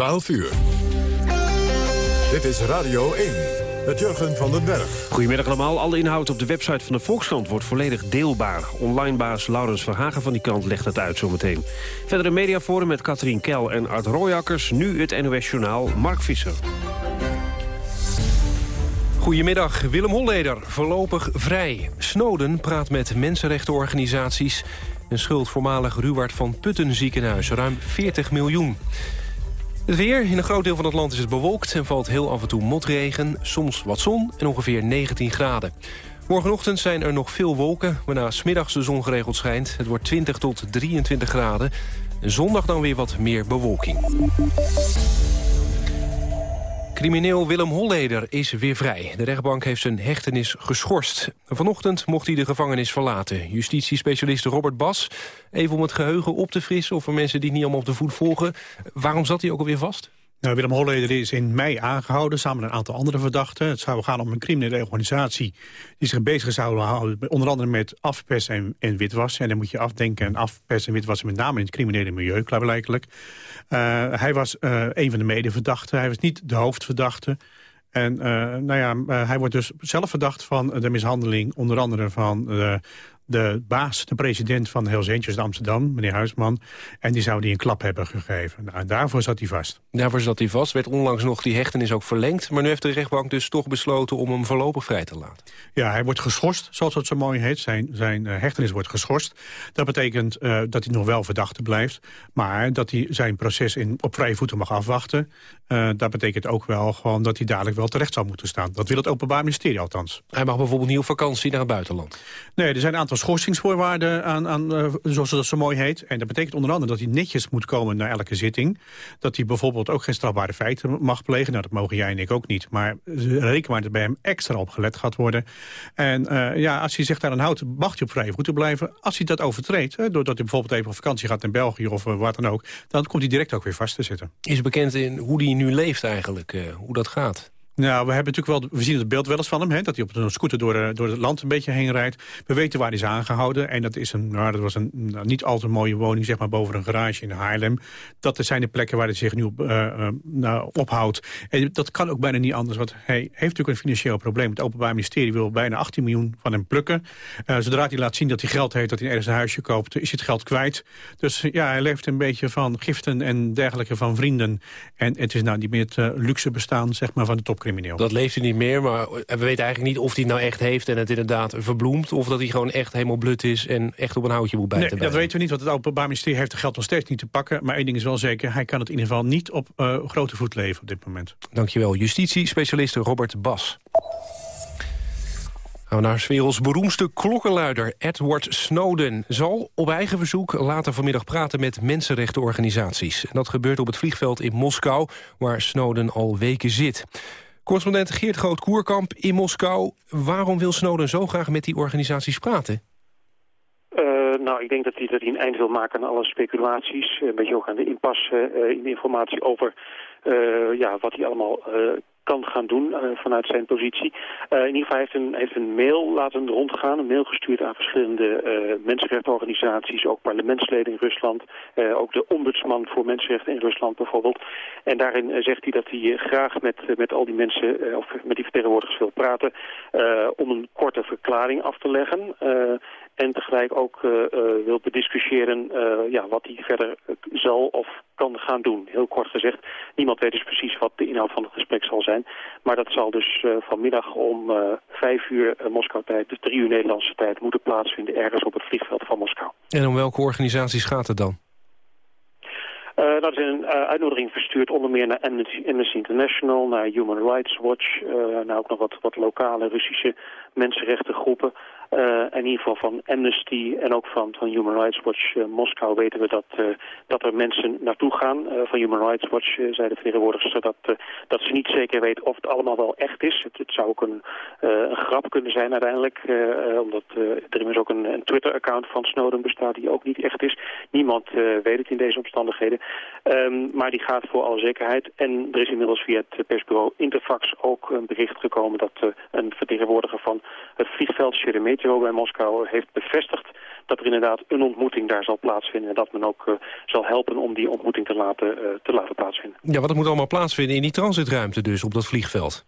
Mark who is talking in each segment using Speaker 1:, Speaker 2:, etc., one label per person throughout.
Speaker 1: 12 uur. Dit is Radio 1 met Jurgen van den Berg.
Speaker 2: Goedemiddag allemaal. Alle inhoud op de website van de Volkskrant wordt volledig deelbaar. Onlinebaas Laurens Verhagen van die krant legt het uit zometeen. Verder een mediaforum met Katrien Kel en Art Royakkers. Nu het NOS Journaal Mark Visser. Goedemiddag, Willem Holleder, voorlopig vrij. Snowden praat met mensenrechtenorganisaties... en schuld voormalig Ruwaard van Putten ziekenhuis ruim 40 miljoen. Het weer. In een groot deel van het land is het bewolkt... en valt heel af en toe motregen, soms wat zon en ongeveer 19 graden. Morgenochtend zijn er nog veel wolken, waarna smiddags de zon geregeld schijnt. Het wordt 20 tot 23 graden. En zondag dan weer wat meer bewolking. Crimineel Willem Holleder is weer vrij. De rechtbank heeft zijn hechtenis geschorst. Vanochtend mocht hij de gevangenis verlaten. Justitiespecialist Robert Bas, even om het geheugen op te frissen... of voor mensen die het niet allemaal op de voet volgen. Waarom zat hij ook alweer vast?
Speaker 3: Nou, Willem Holleder is in mei aangehouden, samen met een aantal andere verdachten. Het zou gaan om een criminele organisatie die zich bezig zou houden... onder andere met afpersen en, en witwassen. En dan moet je afdenken en afpersen en witwassen... met name in het criminele milieu, klaarblijkelijk. Uh, hij was uh, een van de medeverdachten. Hij was niet de hoofdverdachte. En uh, nou ja, hij wordt dus zelf verdacht van de mishandeling... onder andere van de baas, de president van Hells Angels in Amsterdam, meneer Huisman. En die zou die een klap hebben gegeven. Nou, en daarvoor zat hij vast.
Speaker 2: Daarvoor zat hij vast. Werd onlangs nog die hechtenis ook verlengd. Maar nu heeft de rechtbank dus toch besloten om hem voorlopig vrij te laten.
Speaker 3: Ja, hij wordt geschorst, zoals het zo mooi heet. Zijn, zijn uh, hechtenis wordt geschorst. Dat betekent uh, dat hij nog wel verdachte blijft. Maar dat hij zijn proces in, op vrije voeten mag afwachten. Uh, dat betekent ook wel gewoon dat hij dadelijk wel terecht zou moeten staan. Dat wil het Openbaar Ministerie althans.
Speaker 2: Hij mag bijvoorbeeld niet op vakantie naar het buitenland?
Speaker 3: Nee, er zijn een aantal schorsingsvoorwaarden aan, aan uh, zoals dat zo mooi heet. En dat betekent onder andere dat hij netjes moet komen naar elke zitting. Dat hij bijvoorbeeld ook geen strafbare feiten mag plegen. Nou, dat mogen jij en ik ook niet. Maar reken maar dat bij hem extra op gelet gaat worden. En uh, ja, als hij zich daar aan houdt, mag hij op vrije voeten blijven. Als hij dat overtreedt, doordat hij bijvoorbeeld even op vakantie gaat in België of uh, wat dan ook... dan komt hij direct ook weer vast te zitten.
Speaker 2: Is bekend in hoe hij nu leeft eigenlijk, hoe dat gaat?
Speaker 3: Nou, we hebben natuurlijk wel, we zien het beeld wel eens van hem, hè, dat hij op een scooter door, door het land een beetje heen rijdt. We weten waar hij is aangehouden en dat is een, nou, dat was een nou, niet al te mooie woning, zeg maar boven een garage in Haarlem. Dat zijn de plekken waar hij zich nu op, uh, uh, nou, ophoudt. En dat kan ook bijna niet anders, want hij heeft natuurlijk een financieel probleem. Het Openbaar Ministerie wil bijna 18 miljoen van hem plukken. Zodra hij laat zien dat hij geld heeft, dat hij ergens een huisje koopt, is het geld kwijt. Dus ja, hij leeft een beetje van giften en dergelijke van vrienden. En het is nou niet meer het luxe bestaan, zeg maar, van de
Speaker 2: Dat leeft hij niet meer, maar we weten eigenlijk niet of hij het nou echt heeft... en het inderdaad verbloemt, of dat hij gewoon echt helemaal blut is... en echt op een houtje moet bijten.
Speaker 3: Nee, dat weten we niet, want het Openbaar Ministerie heeft het geld nog steeds niet te pakken. Maar één ding is wel zeker, hij kan het in ieder geval niet op uh, grote voet leven op dit moment.
Speaker 2: Dankjewel, justitie-specialist Robert Bas. Gaan we naar werelds beroemdste klokkenluider Edward Snowden... zal op eigen verzoek later vanmiddag praten met mensenrechtenorganisaties. En dat gebeurt op het vliegveld in Moskou, waar Snowden al weken zit. Correspondent Geert Groot-Koerkamp in Moskou. Waarom wil Snowden zo graag met die organisaties praten?
Speaker 4: Uh, nou, ik denk dat hij, dat hij een eind wil maken aan alle speculaties. Een beetje ook aan de impasse uh, in de informatie over uh, ja, wat hij allemaal kan gaan doen uh, vanuit zijn positie. Uh, in ieder geval heeft een, heeft een mail laten rondgaan, een mail gestuurd aan verschillende uh, mensenrechtenorganisaties, ook parlementsleden in Rusland, ook de ombudsman voor mensenrechten in Rusland bijvoorbeeld. En daarin zegt hij dat hij graag met, met al die mensen, of met die vertegenwoordigers wil praten, om een korte verklaring af te leggen. En tegelijk ook uh, uh, wil bediscussiëren uh, ja, wat hij verder zal of kan gaan doen. Heel kort gezegd, niemand weet dus precies wat de inhoud van het gesprek zal zijn. Maar dat zal dus vanmiddag om vijf uur Moskou-tijd, dus drie uur Nederlandse tijd, moeten plaatsvinden ergens op het vliegveld van Moskou.
Speaker 2: En om welke organisaties gaat het dan?
Speaker 4: Uh, dat is een uh, uitnodiging verstuurd onder meer naar Amnesty, Amnesty International, naar Human Rights Watch, uh, naar ook nog wat, wat lokale Russische mensenrechtengroepen. Uh, in ieder geval van Amnesty en ook van, van Human Rights Watch uh, Moskou weten we dat, uh, dat er mensen naartoe gaan. van Human Rights Watch zei de vertegenwoordigster dat, dat ze niet zeker weten of het allemaal wel echt is. Het, zou ook een, grap kunnen zijn uiteindelijk, omdat er immers ook een, een Twitter-account van Snowden bestaat die ook niet echt is. Niemand weet het in deze omstandigheden. Um, maar die gaat voor alle zekerheid. En er is inmiddels via het persbureau Interfax ook een bericht gekomen dat een vertegenwoordiger van het vliegveld Sheremetyevo Meteo bij Moskou heeft bevestigd dat er inderdaad een ontmoeting daar zal plaatsvinden. En dat men ook uh, zal helpen om die ontmoeting te laten, uh, te laten plaatsvinden.
Speaker 2: Ja, wat moet allemaal plaatsvinden in die transitruimte dus op dat vliegveld?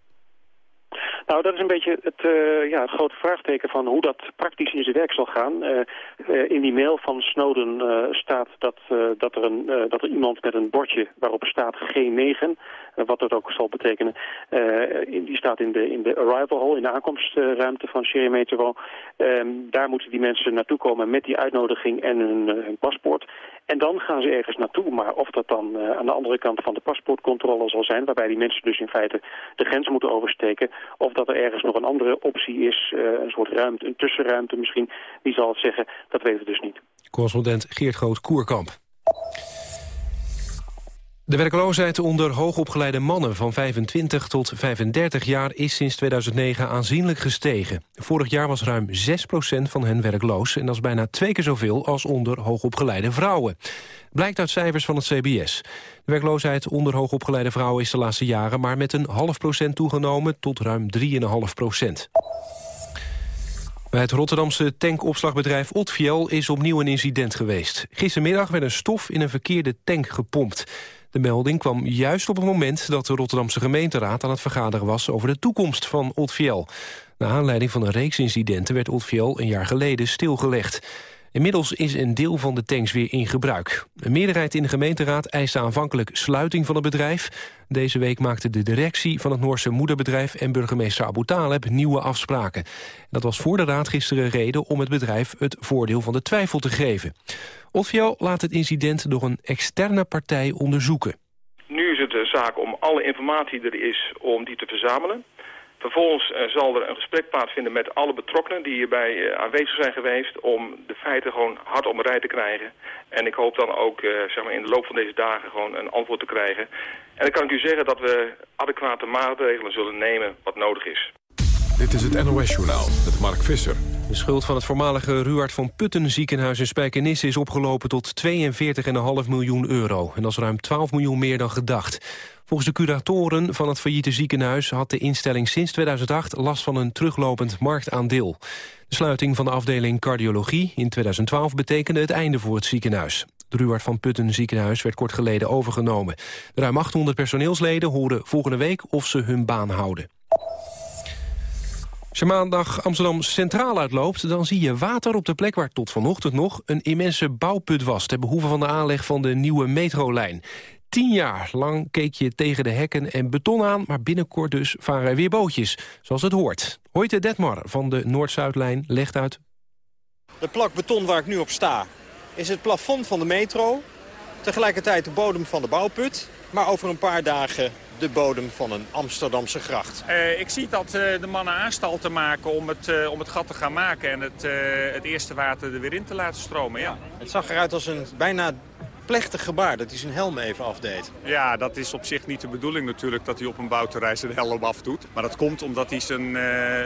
Speaker 4: Nou, dat is een beetje het, uh, ja, het grote vraagteken van hoe dat praktisch in zijn werk zal gaan. Uh, uh, in die mail van Snowden staat dat, dat, er een, dat er iemand met een bordje waarop staat G9, wat dat ook zal betekenen, in, die staat in de, in de arrival hall, in de aankomstruimte van Sheremetyevo. Ehm, daar moeten die mensen naartoe komen met die uitnodiging en hun, paspoort. En dan gaan ze ergens naartoe. Maar of dat dan aan de andere kant van de paspoortcontrole zal zijn... waarbij die mensen dus in feite de grens moeten oversteken... of dat er ergens nog een andere optie is, uh, een soort ruimte, een tussenruimte misschien... wie zal het zeggen, dat weten we dus niet.
Speaker 2: Correspondent Geert Groot-Koerkamp. De werkloosheid onder hoogopgeleide mannen van 25 tot 35 jaar is sinds 2009 aanzienlijk gestegen. Vorig jaar was ruim 6% van hen werkloos en dat is bijna twee keer zoveel als onder hoogopgeleide vrouwen. Blijkt uit cijfers van het CBS. De werkloosheid onder hoogopgeleide vrouwen is de laatste jaren maar met een half procent toegenomen tot ruim 3,5 procent. Bij het Rotterdamse tankopslagbedrijf Otfiel is opnieuw een incident geweest. Gistermiddag werd een stof in een verkeerde tank gepompt. De melding kwam juist op het moment dat de Rotterdamse gemeenteraad aan het vergaderen was over de toekomst van Otfiel. Na aanleiding van een reeks incidenten werd Otfiel een jaar geleden stilgelegd. Inmiddels is een deel van de tanks weer in gebruik. Een meerderheid in de gemeenteraad eiste aanvankelijk sluiting van het bedrijf. Deze week maakte de directie van het Noorse moederbedrijf... en burgemeester Abu Taleb nieuwe afspraken. Dat was voor de raad gisteren reden om het bedrijf het voordeel van de twijfel te geven. Otfiel laat het incident door een externe partij onderzoeken.
Speaker 5: Nu is het de zaak om alle informatie die er is, om die te verzamelen. Vervolgens uh, zal er een gesprek plaatsvinden met alle betrokkenen die hierbij uh, aanwezig zijn geweest om de feiten gewoon hard om rij te krijgen. En ik hoop dan ook uh, zeg maar in de loop van deze dagen gewoon een antwoord te krijgen. En dan kan ik u zeggen dat we adequate maatregelen zullen nemen wat nodig is.
Speaker 1: Dit is het NOS-journaal met Mark Visser.
Speaker 2: De schuld van het voormalige Ruard van Putten ziekenhuis in Spijkenisse is opgelopen tot 42,5 miljoen euro. En dat is ruim 12 miljoen meer dan gedacht. Volgens de curatoren van het failliete ziekenhuis had de instelling sinds 2008 last van een teruglopend marktaandeel. De sluiting van de afdeling cardiologie in 2012 betekende het einde voor het ziekenhuis. Het Ruard van Putten ziekenhuis werd kort geleden overgenomen. Ruim 800 personeelsleden horen volgende week of ze hun baan houden. Als je maandag Amsterdam Centraal uitloopt... dan zie je water op de plek waar tot vanochtend nog... een immense bouwput was... ter behoeve van de aanleg van de nieuwe metrolijn. Tien jaar lang keek je tegen de hekken en beton aan... maar binnenkort dus varen er weer bootjes, zoals het hoort. Hoyte Detmar van de Noord-Zuidlijn legt uit...
Speaker 6: De plak beton waar ik nu op sta is het plafond van de metro... tegelijkertijd de bodem van de bouwput... maar over een paar dagen de bodem van een Amsterdamse gracht.
Speaker 7: Uh, ik zie dat uh, de mannen aanstalten maken om het, uh, om het gat te gaan maken... en het, het eerste water er weer in te laten stromen, ja.
Speaker 6: Het zag eruit als een bijna plechtig gebaar dat hij zijn helm even afdeed.
Speaker 7: Ja, dat is op zich niet de bedoeling natuurlijk dat hij op een bouwterrein zijn helm afdoet. Maar dat komt omdat hij zijn,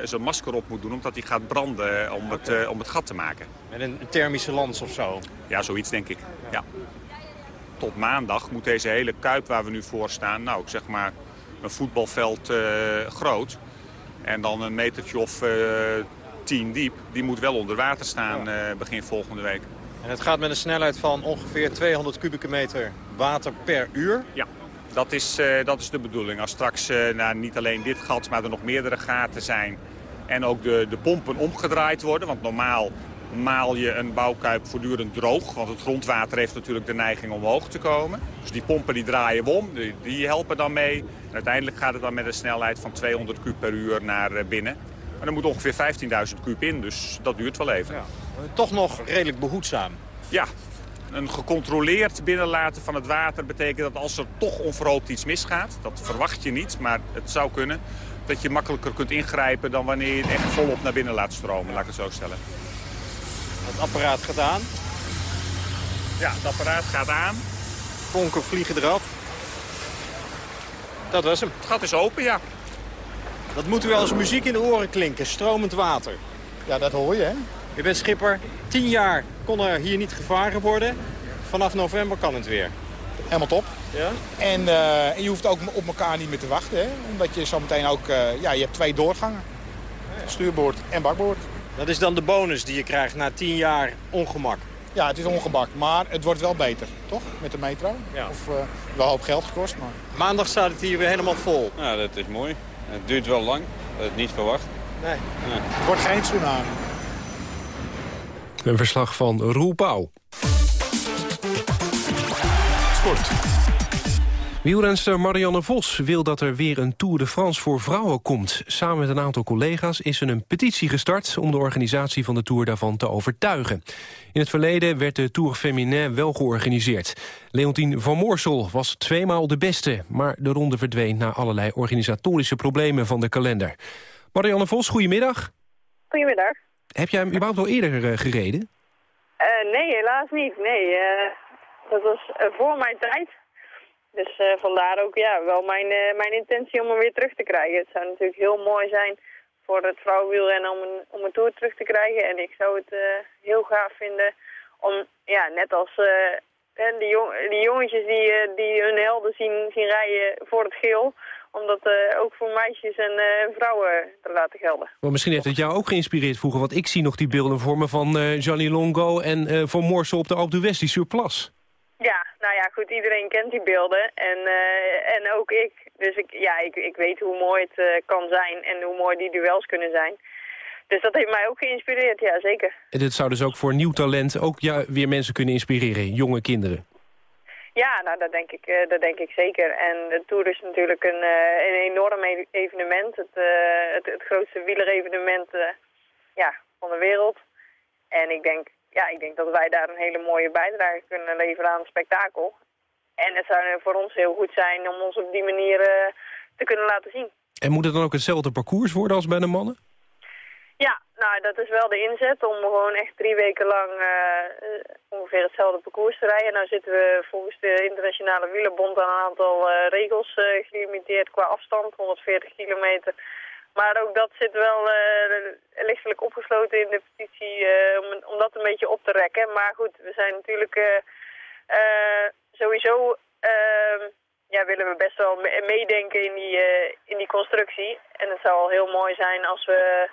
Speaker 7: zijn masker op moet doen, omdat hij gaat branden om, okay. het, om het gat te maken.
Speaker 6: Met een thermische lans of zo?
Speaker 7: Ja, zoiets denk ik, ja tot maandag moet deze hele kuip waar we nu voor staan... nou, ik zeg maar een voetbalveld uh, groot... en dan een metertje of uh, tien diep... die moet wel onder water staan uh, begin volgende week.
Speaker 6: En het gaat met een snelheid van ongeveer 200 kubieke meter water per uur?
Speaker 7: Ja, dat is, dat is de bedoeling. Als straks nou, niet alleen dit gat, maar er nog meerdere gaten zijn... en ook de, de pompen omgedraaid worden... want normaal maal je een bouwkuip voortdurend droog. Want het grondwater heeft natuurlijk de neiging om omhoog te komen. Dus die pompen die draaien om, die, die helpen dan mee. En uiteindelijk gaat het dan met een snelheid van 200 kub per uur naar eh, binnen. Maar er moet ongeveer 15.000 kub in, dus dat duurt wel even. Ja.
Speaker 6: Toch nog redelijk behoedzaam.
Speaker 7: Ja, een gecontroleerd binnenlaten van het water betekent dat als er toch onverhoopt iets misgaat... dat verwacht je niet, maar het zou kunnen... dat je makkelijker kunt ingrijpen dan wanneer je het echt volop naar binnen laat stromen, laat ik het zo stellen.
Speaker 6: Het apparaat gaat aan.
Speaker 7: Ja, het apparaat gaat aan.
Speaker 6: Vonken vliegen eraf. Dat was hem.
Speaker 7: Het gat is open, ja.
Speaker 6: Dat moet u als muziek in de oren klinken, stromend water.
Speaker 8: Ja, dat hoor je, hè?
Speaker 6: U bent schipper. Tien jaar kon er hier niet gevaren worden. Vanaf november kan het weer.
Speaker 8: Helemaal top.
Speaker 6: Ja?
Speaker 8: En, uh, en je hoeft ook op elkaar niet meer te wachten, hè? Omdat je zo meteen ook... Uh, ja, je hebt twee doorgangen. Stuurboord en bakboord.
Speaker 6: Dat is dan de bonus die je krijgt na tien jaar ongemak.
Speaker 8: Ja, het is ongemak, maar het wordt wel beter, toch? Met de metro.
Speaker 6: Ja.
Speaker 8: Of uh, wel hoop geld gekost, maar...
Speaker 6: Maandag staat het hier weer helemaal vol.
Speaker 9: Ja, dat is mooi. Het duurt wel lang. Dat is niet verwacht.
Speaker 6: Nee.
Speaker 8: nee. Het wordt geen tsunami.
Speaker 2: Een verslag van Roel Pauw.
Speaker 1: Sport.
Speaker 2: Wielrenster Marianne Vos wil dat er weer een Tour de France voor vrouwen komt. Samen met een aantal collega's is ze een petitie gestart... om de organisatie van de Tour daarvan te overtuigen. In het verleden werd de Tour Féminin wel georganiseerd. Leontien van Moorsel was tweemaal de beste... maar de ronde verdween na allerlei organisatorische problemen van de kalender. Marianne Vos, goedemiddag.
Speaker 10: Goedemiddag.
Speaker 2: Heb jij hem überhaupt al eerder uh, gereden?
Speaker 10: Uh, nee, helaas niet. Nee, uh, dat was voor mijn tijd. Dus uh, vandaar ook ja, wel mijn, uh, mijn intentie om hem weer terug te krijgen. Het zou natuurlijk heel mooi zijn voor het vrouwenwielrennen om een, om een tour terug te krijgen. En ik zou het uh, heel gaaf vinden om, ja, net als die, jong, die jongetjes die, die hun helden zien, zien rijden voor het geel... om dat ook voor meisjes en vrouwen te laten gelden.
Speaker 2: Maar misschien heeft het jou ook geïnspireerd vroeger... want ik zie nog die beelden voor me van Johnny Longo en Van Morsel op de Alpe d'Huez, die surplus.
Speaker 10: Ja, nou ja, goed, iedereen kent die beelden en, uh, en ook ik. Dus ik, ja, ik, ik weet hoe mooi het uh, kan zijn en hoe mooi die duels kunnen zijn. Dus dat heeft mij ook geïnspireerd, ja, zeker.
Speaker 2: En dit zou dus ook voor nieuw talent ook ja, weer mensen kunnen inspireren, jonge kinderen?
Speaker 10: Ja, nou, dat denk ik, uh, dat denk ik zeker. En de Tour is natuurlijk een, een enorm e evenement. Het, het, het, grootste wielerevenement ja, van de wereld. En ik denk ja, ik denk dat wij daar een hele mooie bijdrage kunnen leveren aan het spektakel. En het zou voor ons heel goed zijn om ons op die manier uh, te kunnen laten zien.
Speaker 2: En moet het dan ook hetzelfde parcours worden als bij de mannen?
Speaker 10: Ja, nou dat is wel de inzet om gewoon echt drie weken lang uh, ongeveer hetzelfde parcours te rijden. Nou zitten we volgens de internationale wielerbond aan een aantal uh, regels gelimiteerd qua afstand, 140 kilometer. Maar ook dat zit wel uh, lichtelijk opgesloten in de petitie uh, om, om dat een beetje op te rekken. Maar goed, we zijn natuurlijk uh, sowieso ehm, ja, willen we best wel meedenken in die, in die constructie. En het zou al heel mooi zijn als we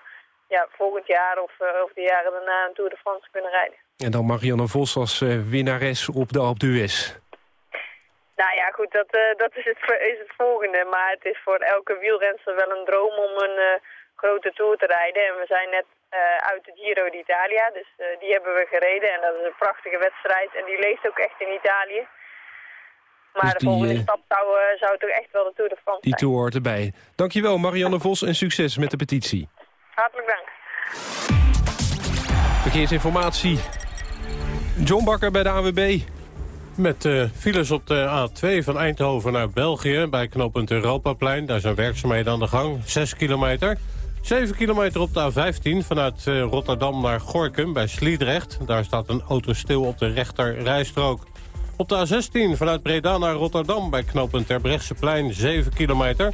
Speaker 10: ja, volgend jaar of, of de jaren daarna een Tour de France kunnen rijden.
Speaker 2: En dan Marianne Vos als winnares op de Alpe d'Huez.
Speaker 10: Nou ja, goed, dat, uh, dat is, het, is het volgende. Maar het is voor elke wielrenster wel een droom om een uh, grote Tour te rijden. En we zijn net uh, uit de Giro d'Italia, dus die hebben we gereden. En dat is een prachtige wedstrijd en die leeft ook echt in Italië. Maar dus de volgende stap zou, zou toch echt wel de Tour de France
Speaker 2: Die Tour hoort erbij. Dankjewel Marianne Vos en succes met de petitie.
Speaker 10: Hartelijk dank.
Speaker 2: Verkeersinformatie. John Bakker bij de AWB.
Speaker 11: Met uh, files op de A2 van Eindhoven naar België... bij knooppunt Europaplein. Daar zijn werkzaamheden aan de gang. 6 kilometer. 7 kilometer op de A15 vanuit uh, Rotterdam naar Gorkum bij Sliedrecht. Daar staat een auto stil op de rechter rijstrook. Op de A16 vanuit Breda naar Rotterdam bij knooppunt Terbrechtseplein 7 kilometer.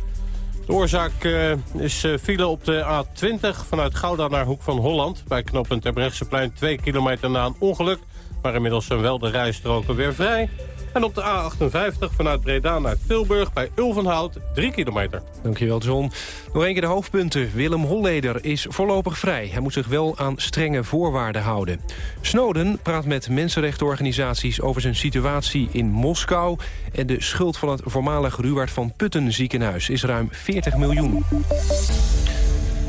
Speaker 11: De oorzaak uh, is file op de A20 vanuit Gouda naar Hoek van Holland... bij knooppunt Terbrechtseplein 2 kilometer na een ongeluk... Maar inmiddels zijn wel de rijstroken weer vrij. En op de A58 vanuit Breda naar Tilburg bij Ulvenhout 3 kilometer.
Speaker 2: Dankjewel John. Nog een keer de hoofdpunten. Willem Holleder is voorlopig vrij. Hij moet zich wel aan strenge voorwaarden houden. Snowden praat met mensenrechtenorganisaties over zijn situatie in Moskou. En de schuld van het voormalig Ruwaard van Putten ziekenhuis is ruim 40 miljoen.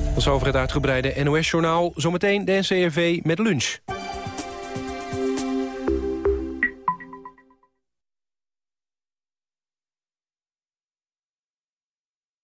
Speaker 2: Dat is over het uitgebreide NOS-journaal. Zometeen de NCRV met lunch.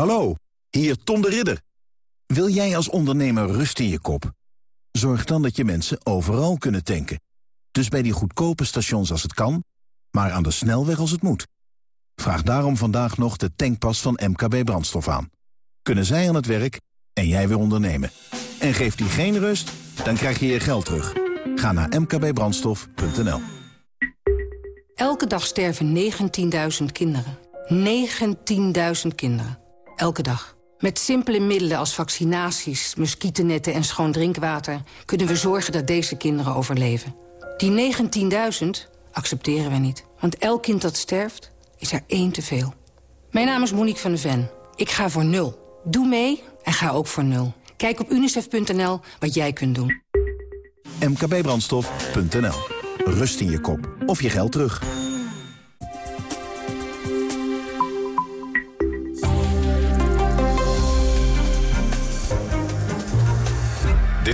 Speaker 12: Hallo, hier Tom de Ridder. Wil jij als ondernemer rust in je kop? Zorg dan dat je mensen overal kunnen tanken. Dus bij die goedkope stations als het kan, maar aan de snelweg als het moet. Vraag daarom vandaag nog de tankpas van MKB Brandstof aan. Kunnen zij aan het werk en jij weer ondernemen. En geeft die geen rust, dan krijg je je geld terug. Ga naar mkbbrandstof.nl
Speaker 13: Elke dag sterven 19.000 kinderen. 19.000 kinderen. Elke dag. Met simpele middelen als vaccinaties, muggennetten en schoon drinkwater... kunnen we zorgen dat deze kinderen overleven. Die 19.000 accepteren we niet. Want elk kind dat sterft, is er één te veel. Mijn naam is Monique van de Ven. Ik ga voor nul. Doe mee en ga ook voor nul. Kijk op unicef.nl wat jij kunt doen.
Speaker 12: mkbbrandstof.nl Rust in je kop of je geld terug.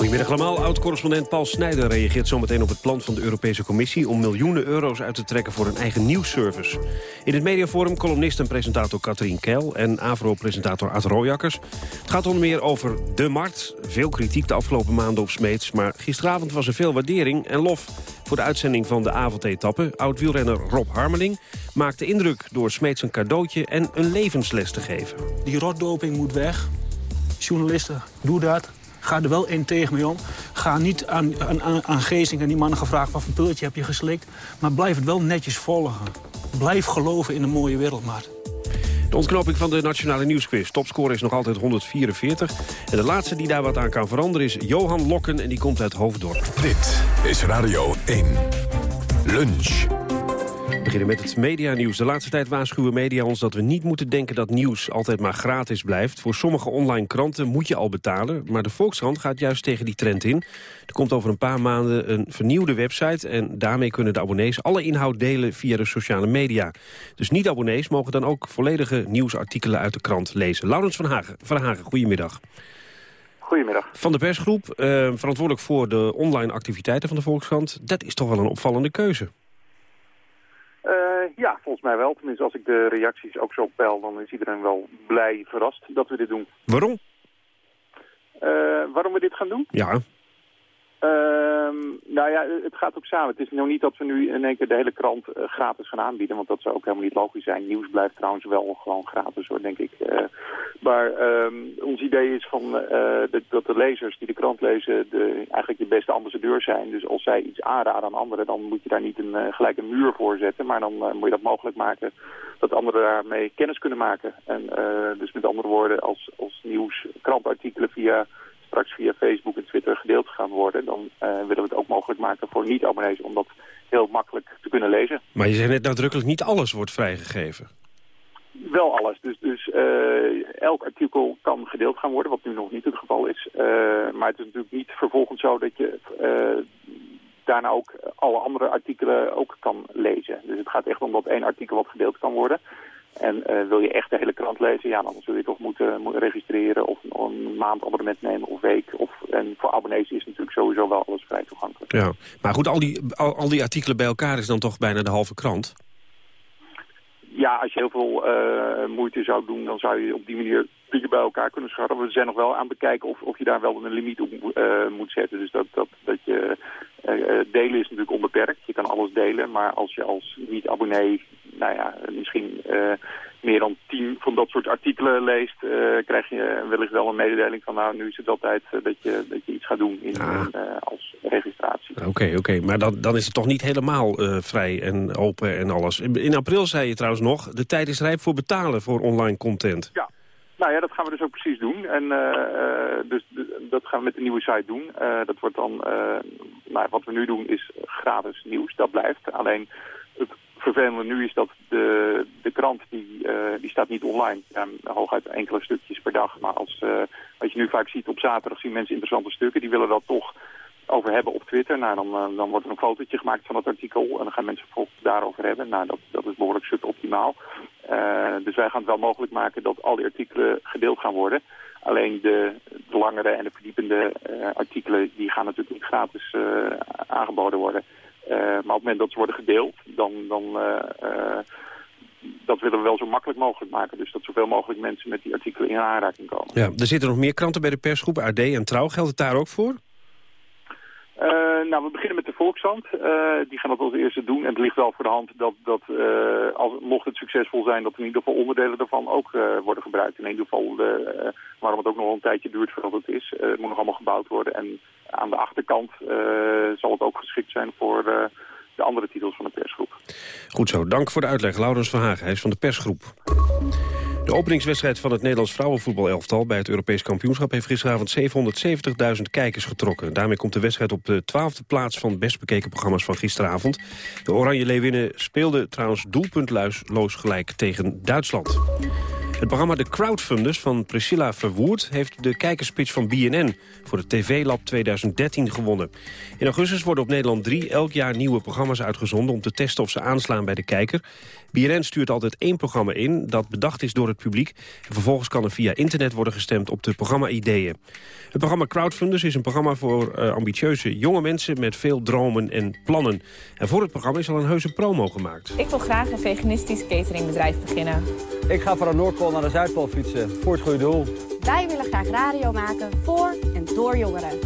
Speaker 14: Goedemiddag allemaal. Oud-correspondent Paul Snijder reageert zometeen op het plan van de Europese Commissie... om miljoenen euro's uit te trekken voor een eigen nieuwsservice. In het mediaforum columnist en presentator Katrien Keil... en AVRO-presentator Ad Rooijakkers. Het gaat onder meer over de markt. Veel kritiek de afgelopen maanden op Smeets... maar gisteravond was er veel waardering en lof voor de uitzending van de avondetappe. Oud-wielrenner Rob Harmeling maakte indruk door Smeets een cadeautje... en een levensles te geven.
Speaker 15: Die rotdoping moet weg. Journalisten, doe dat. Ga er wel in tegen mee om. Ga niet aan, aan, aan en die mannen gevraagd... wat voor pilletje heb je geslikt. Maar blijf het wel netjes volgen. Blijf geloven in een mooie wereldmarkt.
Speaker 14: De ontknoping van de Nationale Nieuwsquiz. Topscore is nog altijd 144. En de laatste die daar wat aan kan veranderen is Johan Lokken... en die komt uit Hoofddorp.
Speaker 1: Dit is Radio 1. Lunch.
Speaker 14: We beginnen met het medianieuws. De laatste tijd waarschuwen media ons dat we niet moeten denken dat nieuws altijd maar gratis blijft. Voor sommige online kranten moet je al betalen, maar de Volkskrant gaat juist tegen die trend in. Er komt over een paar maanden een vernieuwde website en daarmee kunnen de abonnees alle inhoud delen via de sociale media. Dus niet-abonnees mogen dan ook volledige nieuwsartikelen uit de krant lezen. Laurens van Hagen, van Hagen goedemiddag.
Speaker 16: Goedemiddag.
Speaker 14: Van de persgroep, eh, verantwoordelijk voor de online activiteiten van de Volkskrant. Dat is toch wel een opvallende keuze.
Speaker 16: Uh, ja, volgens mij wel. Tenminste, als ik de reacties ook zo pel, dan is iedereen wel blij verrast dat we dit doen.
Speaker 14: Waarom?
Speaker 16: Uh, waarom we dit gaan doen?
Speaker 14: Ja.
Speaker 16: Uh, nou ja, het gaat ook samen. Het is nog niet dat we nu in één keer de hele krant uh, gratis gaan aanbieden, want dat zou ook helemaal niet logisch zijn. Nieuws blijft trouwens wel gewoon gratis hoor, denk ik. Uh, maar ehm, ons idee is van, de, dat de lezers die de krant lezen de, eigenlijk de beste ambassadeur zijn. Dus als zij iets aanraden aan anderen, dan moet je daar niet een, gelijk een muur voor zetten. Maar dan moet je dat mogelijk maken dat anderen daarmee kennis kunnen maken. En dus met andere woorden, als, als nieuws, krantartikelen via straks via Facebook en Twitter gedeeld gaan worden... dan uh, willen we het ook mogelijk maken voor niet-abonnees om dat heel makkelijk te kunnen lezen.
Speaker 14: Maar je zei net nadrukkelijk, niet alles wordt vrijgegeven.
Speaker 16: Wel alles. Dus, dus uh, elk artikel kan gedeeld gaan worden, wat nu nog niet het geval is. Uh, maar het is natuurlijk niet vervolgens zo dat je daarna ook alle andere artikelen ook kan lezen. Dus het gaat echt om dat één artikel wat gedeeld kan worden... En uh, wil je echt de hele krant lezen, ja, dan zul je toch moeten, moeten registreren of een maand abonnement nemen of week. Of, en voor abonnees is natuurlijk sowieso wel alles vrij toegankelijk.
Speaker 14: Ja, maar goed, al die, al, al die artikelen bij elkaar is dan toch bijna de halve krant?
Speaker 16: Ja, als je heel veel uh, moeite zou doen, dan zou je op die manier je bij elkaar kunnen scharren. We zijn nog wel aan het bekijken of, of je daar wel een limiet op uh, moet zetten. Dus dat, dat, dat je... delen is natuurlijk onbeperkt. Je kan alles delen, maar als je als niet-abonnee nou ja, misschien uh, meer dan tien van dat soort artikelen leest, krijg je wellicht wel een mededeling van nou, nu is het wel tijd uh, dat, je, dat je iets gaat doen in, ah. als registratie.
Speaker 14: Oké, okay, oké, okay. maar dan, dan is het toch niet helemaal vrij en open en alles. In april zei je trouwens nog, de tijd is rijp voor betalen voor online content.
Speaker 16: Ja. Nou ja, dat gaan we dus ook precies doen. En dus dat gaan we met de nieuwe site doen. dat wordt dan, nou, wat we nu doen is gratis nieuws, dat blijft. Alleen het vervelende nu is dat de, de krant die, die staat niet online. Ja, hooguit enkele stukjes per dag. Maar als, wat je nu vaak ziet op zaterdag zien mensen interessante stukken. Die willen dat toch over hebben op Twitter. Nou, dan, eh, dan wordt er een fotootje gemaakt van het artikel en dan gaan mensen daarover hebben. Nou, dat, dat is behoorlijk suboptimaal. Uh, dus wij gaan het wel mogelijk maken dat al die artikelen gedeeld gaan worden. Alleen de, de langere en de verdiepende uh, artikelen die gaan natuurlijk niet gratis aangeboden worden. maar op het moment dat ze worden gedeeld, dan, dan dat willen we wel zo makkelijk mogelijk maken. Dus dat zoveel mogelijk mensen met die artikelen in aanraking komen.
Speaker 14: Ja, er zitten nog meer kranten bij de persgroep, AD en Trouw. Geldt het daar ook voor?
Speaker 16: Uh, nou, we beginnen met de Volkshand. Uh, die gaan dat als eerste doen. En het ligt wel voor de hand dat, dat uh, als, mocht het succesvol zijn... dat in ieder geval onderdelen daarvan ook worden gebruikt. In ieder geval, waarom het ook nog een tijdje duurt voordat het is. het moet nog allemaal gebouwd worden. En aan de achterkant zal het ook geschikt zijn voor de andere titels van de persgroep.
Speaker 14: Goed zo, dank voor de uitleg. Laurens van Hagen, hij is van de persgroep. De openingswedstrijd van het Nederlands vrouwenvoetbalelftal... bij het Europees kampioenschap heeft gisteravond 770.000 kijkers getrokken. Daarmee komt de wedstrijd op de twaalfde plaats van best bekeken programma's van gisteravond. De Oranje Leeuwinnen speelde trouwens doelpuntloos gelijk tegen Duitsland. Het programma De Crowdfunders van Priscilla Verwoerd... heeft de kijkerspitch van BNN voor de TV-lab 2013 gewonnen. In augustus worden op Nederland 3 elk jaar nieuwe programma's uitgezonden... om te testen of ze aanslaan bij de kijker. BNN stuurt altijd één programma in dat bedacht is door het publiek. En vervolgens kan er via internet worden gestemd op de programma-ideeën. Het programma Crowdfunders is een programma voor uh, ambitieuze jonge mensen... met veel dromen en plannen. En voor het programma is al een heuse promo gemaakt.
Speaker 17: Ik wil graag een veganistisch cateringbedrijf beginnen.
Speaker 18: Ik ga van de Noordpool naar de Zuidpool fietsen, voor het goede doel.
Speaker 19: Wij willen graag radio maken voor en door jongeren.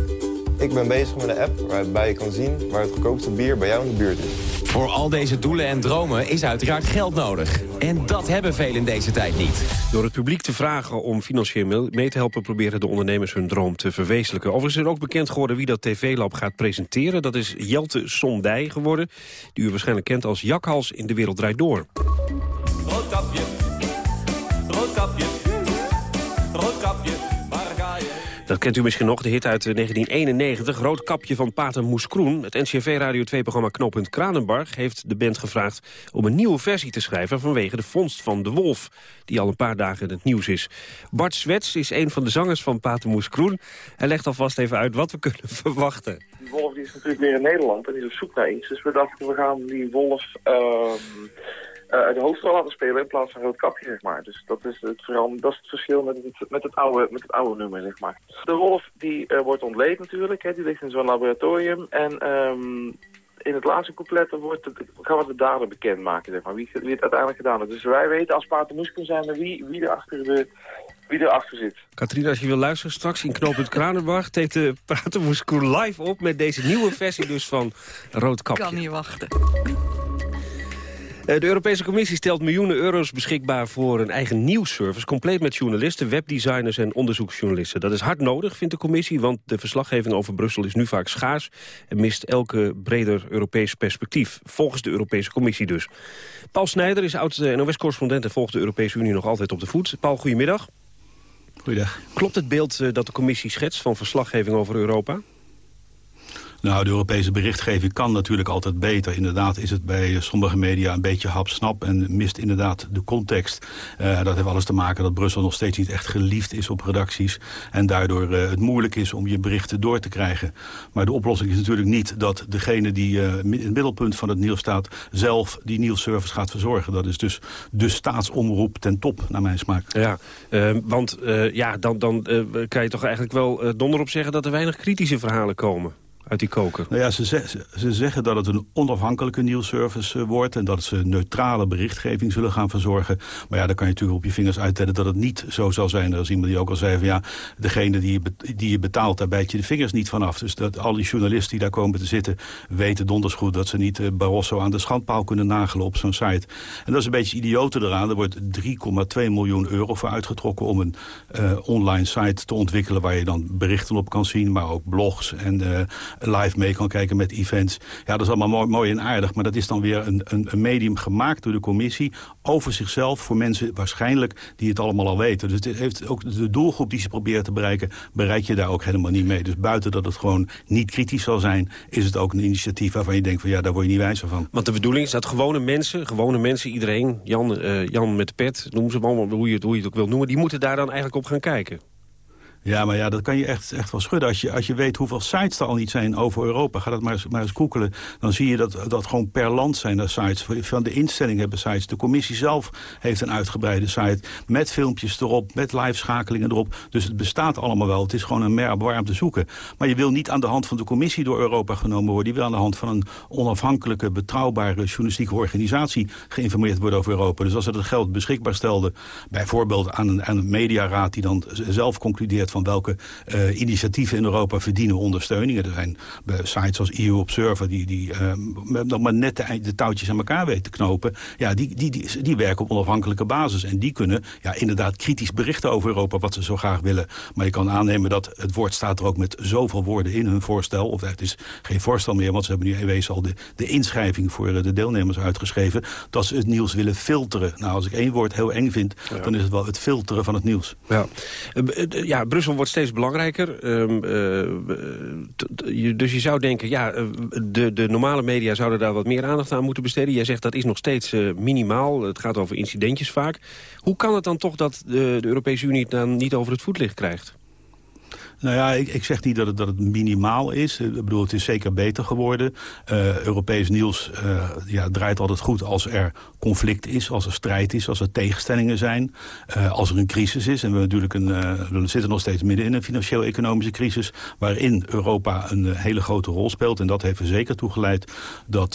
Speaker 20: Ik ben bezig met een app waarbij je kan zien waar het goedkoopste bier bij jou in de buurt is.
Speaker 21: Voor al deze doelen en dromen is uiteraard geld nodig. En dat hebben velen in deze tijd niet.
Speaker 14: Door het publiek te vragen om financieel mee te helpen... proberen de ondernemers hun droom te verwezenlijken. Overigens is er ook bekend geworden wie dat TV-lab gaat presenteren. Dat is Jelte Sondij geworden, die u waarschijnlijk kent als Jakhals in De Wereld Draait Door. Roodkapje, roodkapje, roodkapje. Dat kent u misschien nog, de hit uit 1991. Rood kapje van Pater Moes Kroen. Het NCV Radio 2-programma Knooppunt Kranenbarg heeft de band gevraagd... om een nieuwe versie te schrijven vanwege de vondst van de wolf... die al een paar dagen in het nieuws is. Bart Swets is een van de zangers van Pater Moes Kroen. Hij legt alvast even uit wat we kunnen verwachten.
Speaker 22: Die wolf die is natuurlijk weer in Nederland en die is op zoek naar iets. Dus we dachten, we gaan die wolf... Uh, de hoofdrol laten spelen in plaats van rood kapje, zeg maar. Dus dat is het, dat is het verschil met het, met, het oude, met het oude nummer, zeg maar. De wolf die uh, wordt ontleed natuurlijk, hè, die ligt in zo'n laboratorium. En um, in het laatste couplet wordt het, gaan we de dader bekendmaken, zeg maar. Wie, wie het uiteindelijk gedaan heeft. Dus wij weten als Paternoesken zijn er wie, wie, er achter de, wie erachter zit.
Speaker 14: Katrina, als je wil luisteren, straks in knooppunt Kranenbach... teekt de Paternoesken live op met deze nieuwe versie dus van Rood Kapje.
Speaker 23: Ik kan niet wachten.
Speaker 14: Eh, de Europese Commissie stelt miljoenen euro's beschikbaar voor een eigen nieuwsservice... compleet met journalisten, webdesigners en onderzoeksjournalisten. Dat is hard nodig, vindt de Commissie, want de verslaggeving over Brussel is nu vaak schaars... en mist elke breder Europees perspectief, volgens de Europese Commissie dus. Paul Snijder is oud-NOS-correspondent en volgt de Europese Unie nog altijd op de voet. Paul, goedemiddag.
Speaker 24: Goeiedag.
Speaker 14: Klopt het beeld eh, dat de Commissie schetst van verslaggeving over Europa?
Speaker 24: Nou, de Europese berichtgeving kan natuurlijk altijd beter. Inderdaad is het bij sommige media een beetje hapsnap... en mist inderdaad de context. Uh, dat heeft alles te maken dat Brussel nog steeds niet echt geliefd is op redacties... en daardoor uh, het moeilijk is om je berichten door te krijgen. Maar de oplossing is natuurlijk niet dat degene die uh, in het middelpunt van het nieuws staat... zelf die nieuwsservice gaat verzorgen. Dat is dus de staatsomroep ten top, naar mijn smaak.
Speaker 14: Ja, want ja, dan, dan kan je toch eigenlijk wel donder op zeggen... dat er weinig kritische verhalen komen uit die koker?
Speaker 24: Nou ja, ze, ze, zeggen dat het een onafhankelijke nieuwsservice uh, wordt... en dat ze neutrale berichtgeving zullen gaan verzorgen. Maar ja, dan kan je natuurlijk op je vingers uittellen dat het niet zo zal zijn. Er is iemand die ook al zei van ja, degene die je, die je betaalt... daar bijt je de vingers niet vanaf. Dus dat al die journalisten die daar komen te zitten... weten donders goed dat ze niet uh, Barroso aan de schandpaal kunnen nagelen op zo'n site. En dat is een beetje idiote eraan. Er wordt 3,2 miljoen euro voor uitgetrokken... om een uh, online site te ontwikkelen waar je dan berichten op kan zien... maar ook blogs en live mee kan kijken met events. Ja, dat is allemaal mooi, en aardig. Maar dat is dan weer een, een, een, medium gemaakt door de commissie... over zichzelf voor mensen waarschijnlijk die het allemaal al weten. Dus het heeft ook de doelgroep die ze proberen te bereiken... bereik je daar ook helemaal niet mee. Dus buiten dat het gewoon niet kritisch zal zijn... is het ook een initiatief waarvan je denkt van ja, daar word je niet wijzer van.
Speaker 14: Want de bedoeling is dat gewone mensen, gewone mensen, iedereen... Jan, uh, Jan met pet, noem ze allemaal hoe je, het, hoe je het ook wil noemen... die moeten daar dan eigenlijk op gaan kijken.
Speaker 24: Ja, maar ja, dat kan je echt, echt wel schudden. Als je, als je weet hoeveel sites er al niet zijn over Europa... ga dat maar eens, maar eens googelen. Dan zie je dat, dat gewoon per land zijn er sites. Van de instellingen hebben sites. De commissie zelf heeft een uitgebreide site. Met filmpjes erop, met live schakelingen erop. Dus het bestaat allemaal wel. Het is gewoon een mer warm te zoeken. Maar je wil niet aan de hand van de commissie door Europa genomen worden. Je wil aan de hand van een onafhankelijke, betrouwbare journalistieke organisatie... geïnformeerd worden over Europa. Dus als ze dat geld beschikbaar stelden... bijvoorbeeld aan een, aan een mediaraad die dan zelf concludeert van welke uh, initiatieven in Europa verdienen ondersteuning. Er zijn uh, sites als EU Observer die, die uh, nog maar net de, de, touwtjes aan elkaar weten te knopen. Ja, die, die, die, die, werken op onafhankelijke basis. En die kunnen ja, inderdaad kritisch berichten over Europa wat ze zo graag willen. Maar je kan aannemen dat het woord staat er ook met zoveel woorden in hun voorstel. Of het is geen voorstel meer, want ze hebben nu in al de, de inschrijving voor de deelnemers uitgeschreven. Dat ze het nieuws willen filteren. Nou, als ik één woord heel eng vind, ja. dan is het wel het filteren van het nieuws.
Speaker 14: Ja, ja Brussel wordt steeds belangrijker. Um, uh, dus je zou denken, ja, de, de normale media zouden daar wat meer aandacht aan moeten besteden. Jij zegt dat is nog steeds uh, minimaal. Het gaat over incidentjes vaak. Hoe kan het dan toch dat de, de Europese Unie het dan niet over het voetlicht krijgt?
Speaker 24: Nou ja, ik, ik, zeg niet dat het, minimaal is. Ik bedoel, het is zeker beter geworden. Uh, Europees nieuws uh, ja, draait altijd goed als er conflict is, als er strijd is, als er tegenstellingen zijn. Uh, als er een crisis is. En we, natuurlijk een, we zitten nog steeds midden in een financieel-economische crisis... waarin Europa een hele grote rol speelt. En dat heeft er zeker toegeleid dat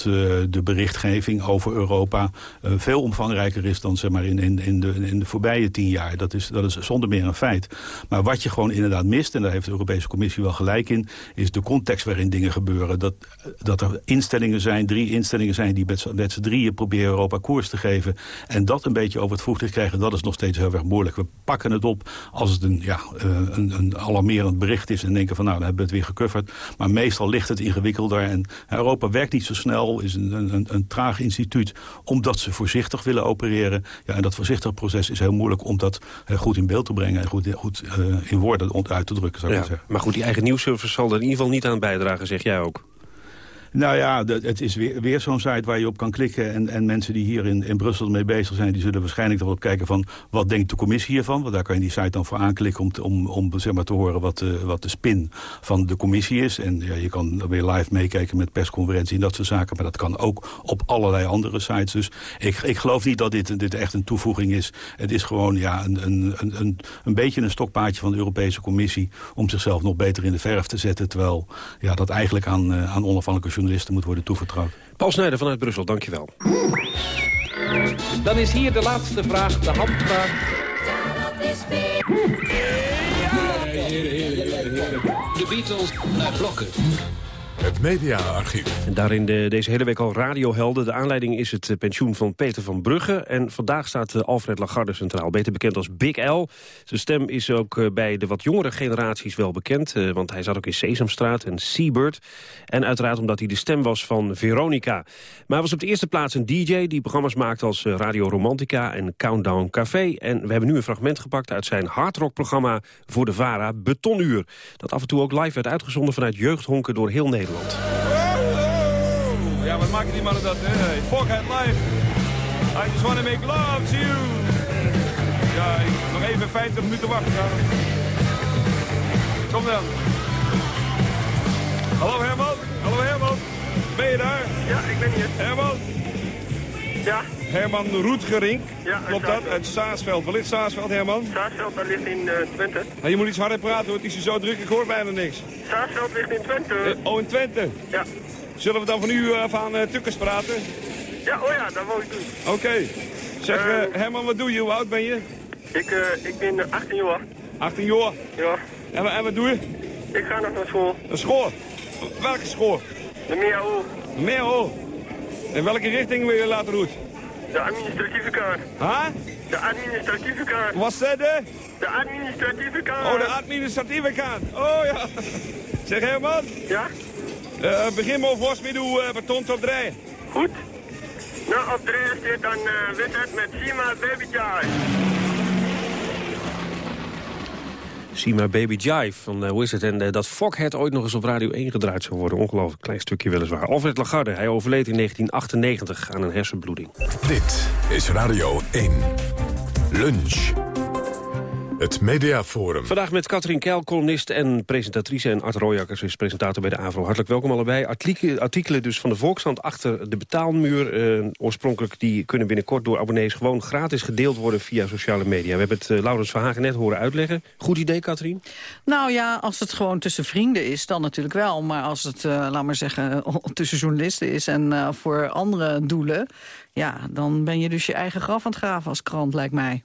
Speaker 24: de berichtgeving over Europa... veel omvangrijker is dan zeg maar, in, in, in, de, in de voorbije tien jaar. Dat is, dat is zonder meer een feit. Maar wat je gewoon inderdaad mist... en daar heeft de Europese Commissie wel gelijk in... is de context waarin dingen gebeuren. Dat, dat er instellingen zijn, drie instellingen zijn... die met, z'n drieën proberen Europa koers te geven. En dat een beetje over het voetlicht krijgen... dat is nog steeds heel erg moeilijk. We pakken het op als het een, ja, een, een alarmerend bericht is... en denken van nou, dan hebben we het weer gecoverd. Maar meestal ligt het ingewikkelder. En Europa werkt niet zo snel, is een, een, een traag instituut... omdat ze voorzichtig willen opereren. Ja, en dat voorzichtig proces is heel moeilijk om dat goed in beeld te brengen... en goed, goed uh, in woorden uit te drukken
Speaker 14: ja, maar goed, die eigen nieuwsservice zal er in ieder geval niet aan bijdragen, zeg jij ook.
Speaker 24: Nou ja, het is weer, weer zo'n site waar je op kan klikken. En, en mensen die hier in, in Brussel mee bezig zijn... die zullen waarschijnlijk erop kijken van... wat denkt de commissie hiervan? Want daar kan je die site dan voor aanklikken... om, te, om, om zeg maar, te horen wat de, wat de spin van de commissie is. En ja, je kan weer live meekijken met persconferentie en dat soort zaken. Maar dat kan ook op allerlei andere sites. Dus ik, ik geloof niet dat dit, dit echt een toevoeging is. Het is gewoon ja, een, een, een, een beetje een stokpaardje van de Europese Commissie... om zichzelf nog beter in de verf te zetten. Terwijl ja, dat eigenlijk aan, aan onafhankelijke journalisten moet worden toevertrouwd.
Speaker 14: Paul Snijder vanuit Brussel, dankjewel.
Speaker 25: Dan is hier de laatste vraag, de handvraag.
Speaker 14: De Beatles naar blokken.
Speaker 1: Het mediaarchief.
Speaker 14: En daarin de, deze hele week al radiohelden. De aanleiding is het eh, pensioen van Peter van Brugge. En vandaag staat eh, Alfred Lagarde centraal, beter bekend als Big L. Zijn stem is ook eh, bij de wat jongere generaties wel bekend. Want hij zat ook in Sesamstraat en Seabird. En uiteraard omdat hij de stem was van Veronica. Maar hij was op de eerste plaats een DJ die programma's maakte als Radio Romantica en Countdown Café. En we hebben nu een fragment gepakt uit zijn hardrockprogramma voor de VARA Betonuur. Dat af en toe ook live werd uitgezonden vanuit jeugdhonken door heel Nederland.
Speaker 26: Ja, wat maken die mannen dat, hè? Foghat live. I just wanna make love to you. Ja, nog even 50 minuten wachten. Ja. Kom dan. Hallo Herman. Hallo Herman. Ben je daar?
Speaker 27: Ja, ik ben hier.
Speaker 26: Herman.
Speaker 27: Ja.
Speaker 26: Herman Roetgerink.
Speaker 27: Ja,
Speaker 26: Klopt dat? Uit Saasveld. Waar ligt Saasveld, Herman?
Speaker 27: Saasveld, dat ligt in uh, Twente.
Speaker 26: je moet iets harder praten, hoor. Het is hier zo druk, ik hoor bijna niks.
Speaker 27: Saasveld ligt in Twente.
Speaker 26: Uh, oh, in Twente?
Speaker 27: Ja.
Speaker 26: Zullen we dan van u af aan uh, Tukkers praten?
Speaker 27: Ja, oh ja, dat wou ik doen.
Speaker 26: Oké. Okay. Zeg, Herman, wat doe je? Hoe oud ben je?
Speaker 27: Ik, ik ben 18 jaar.
Speaker 26: 18 jaar?
Speaker 27: Ja.
Speaker 26: En, en wat doe je?
Speaker 27: Ik ga nog naar school.
Speaker 26: Naar school? Welke school?
Speaker 27: De MEAO.
Speaker 26: MEAO? In welke richting wil je laten roet?
Speaker 27: De administratieve kaart.
Speaker 26: Huh?
Speaker 27: De administratieve kaart.
Speaker 26: Wat zei de?
Speaker 27: De administratieve kaart.
Speaker 26: Oh, de administratieve kaart. Oh ja. Zeg Herman?
Speaker 27: Ja?
Speaker 26: Uh, begin maar vast met uw uh, beton op drie.
Speaker 27: Goed. Nou, op drie staat dan uh, wedstrijd met Sima Baby.
Speaker 14: Sima Baby Jive van uh, is het? En uh, dat Foghead ooit nog eens op Radio 1 gedraaid zou worden. Ongelooflijk, klein stukje weliswaar. Alfred Lagarde, hij overleed in 1998 aan een hersenbloeding.
Speaker 1: Dit is Radio 1. Lunch. Het Mediaforum.
Speaker 2: Vandaag met Katrien Keil, columnist en presentatrice... en Art Rooijakkers is presentator bij de AVRO. Hartelijk welkom allebei. Artikelen, artikelen dus van de Volkskrant achter de betaalmuur. Eh, oorspronkelijk die kunnen binnenkort door abonnees... gewoon gratis gedeeld worden via sociale media. We hebben het uh, Laurens Verhagen net horen uitleggen. Goed idee, Katrien?
Speaker 23: Nou ja, als het gewoon tussen vrienden is, dan natuurlijk wel. Maar als het, uh, laat maar zeggen, tussen journalisten is... en uh, voor andere doelen, ja, dan ben je dus je eigen graf aan het graven als krant, lijkt mij.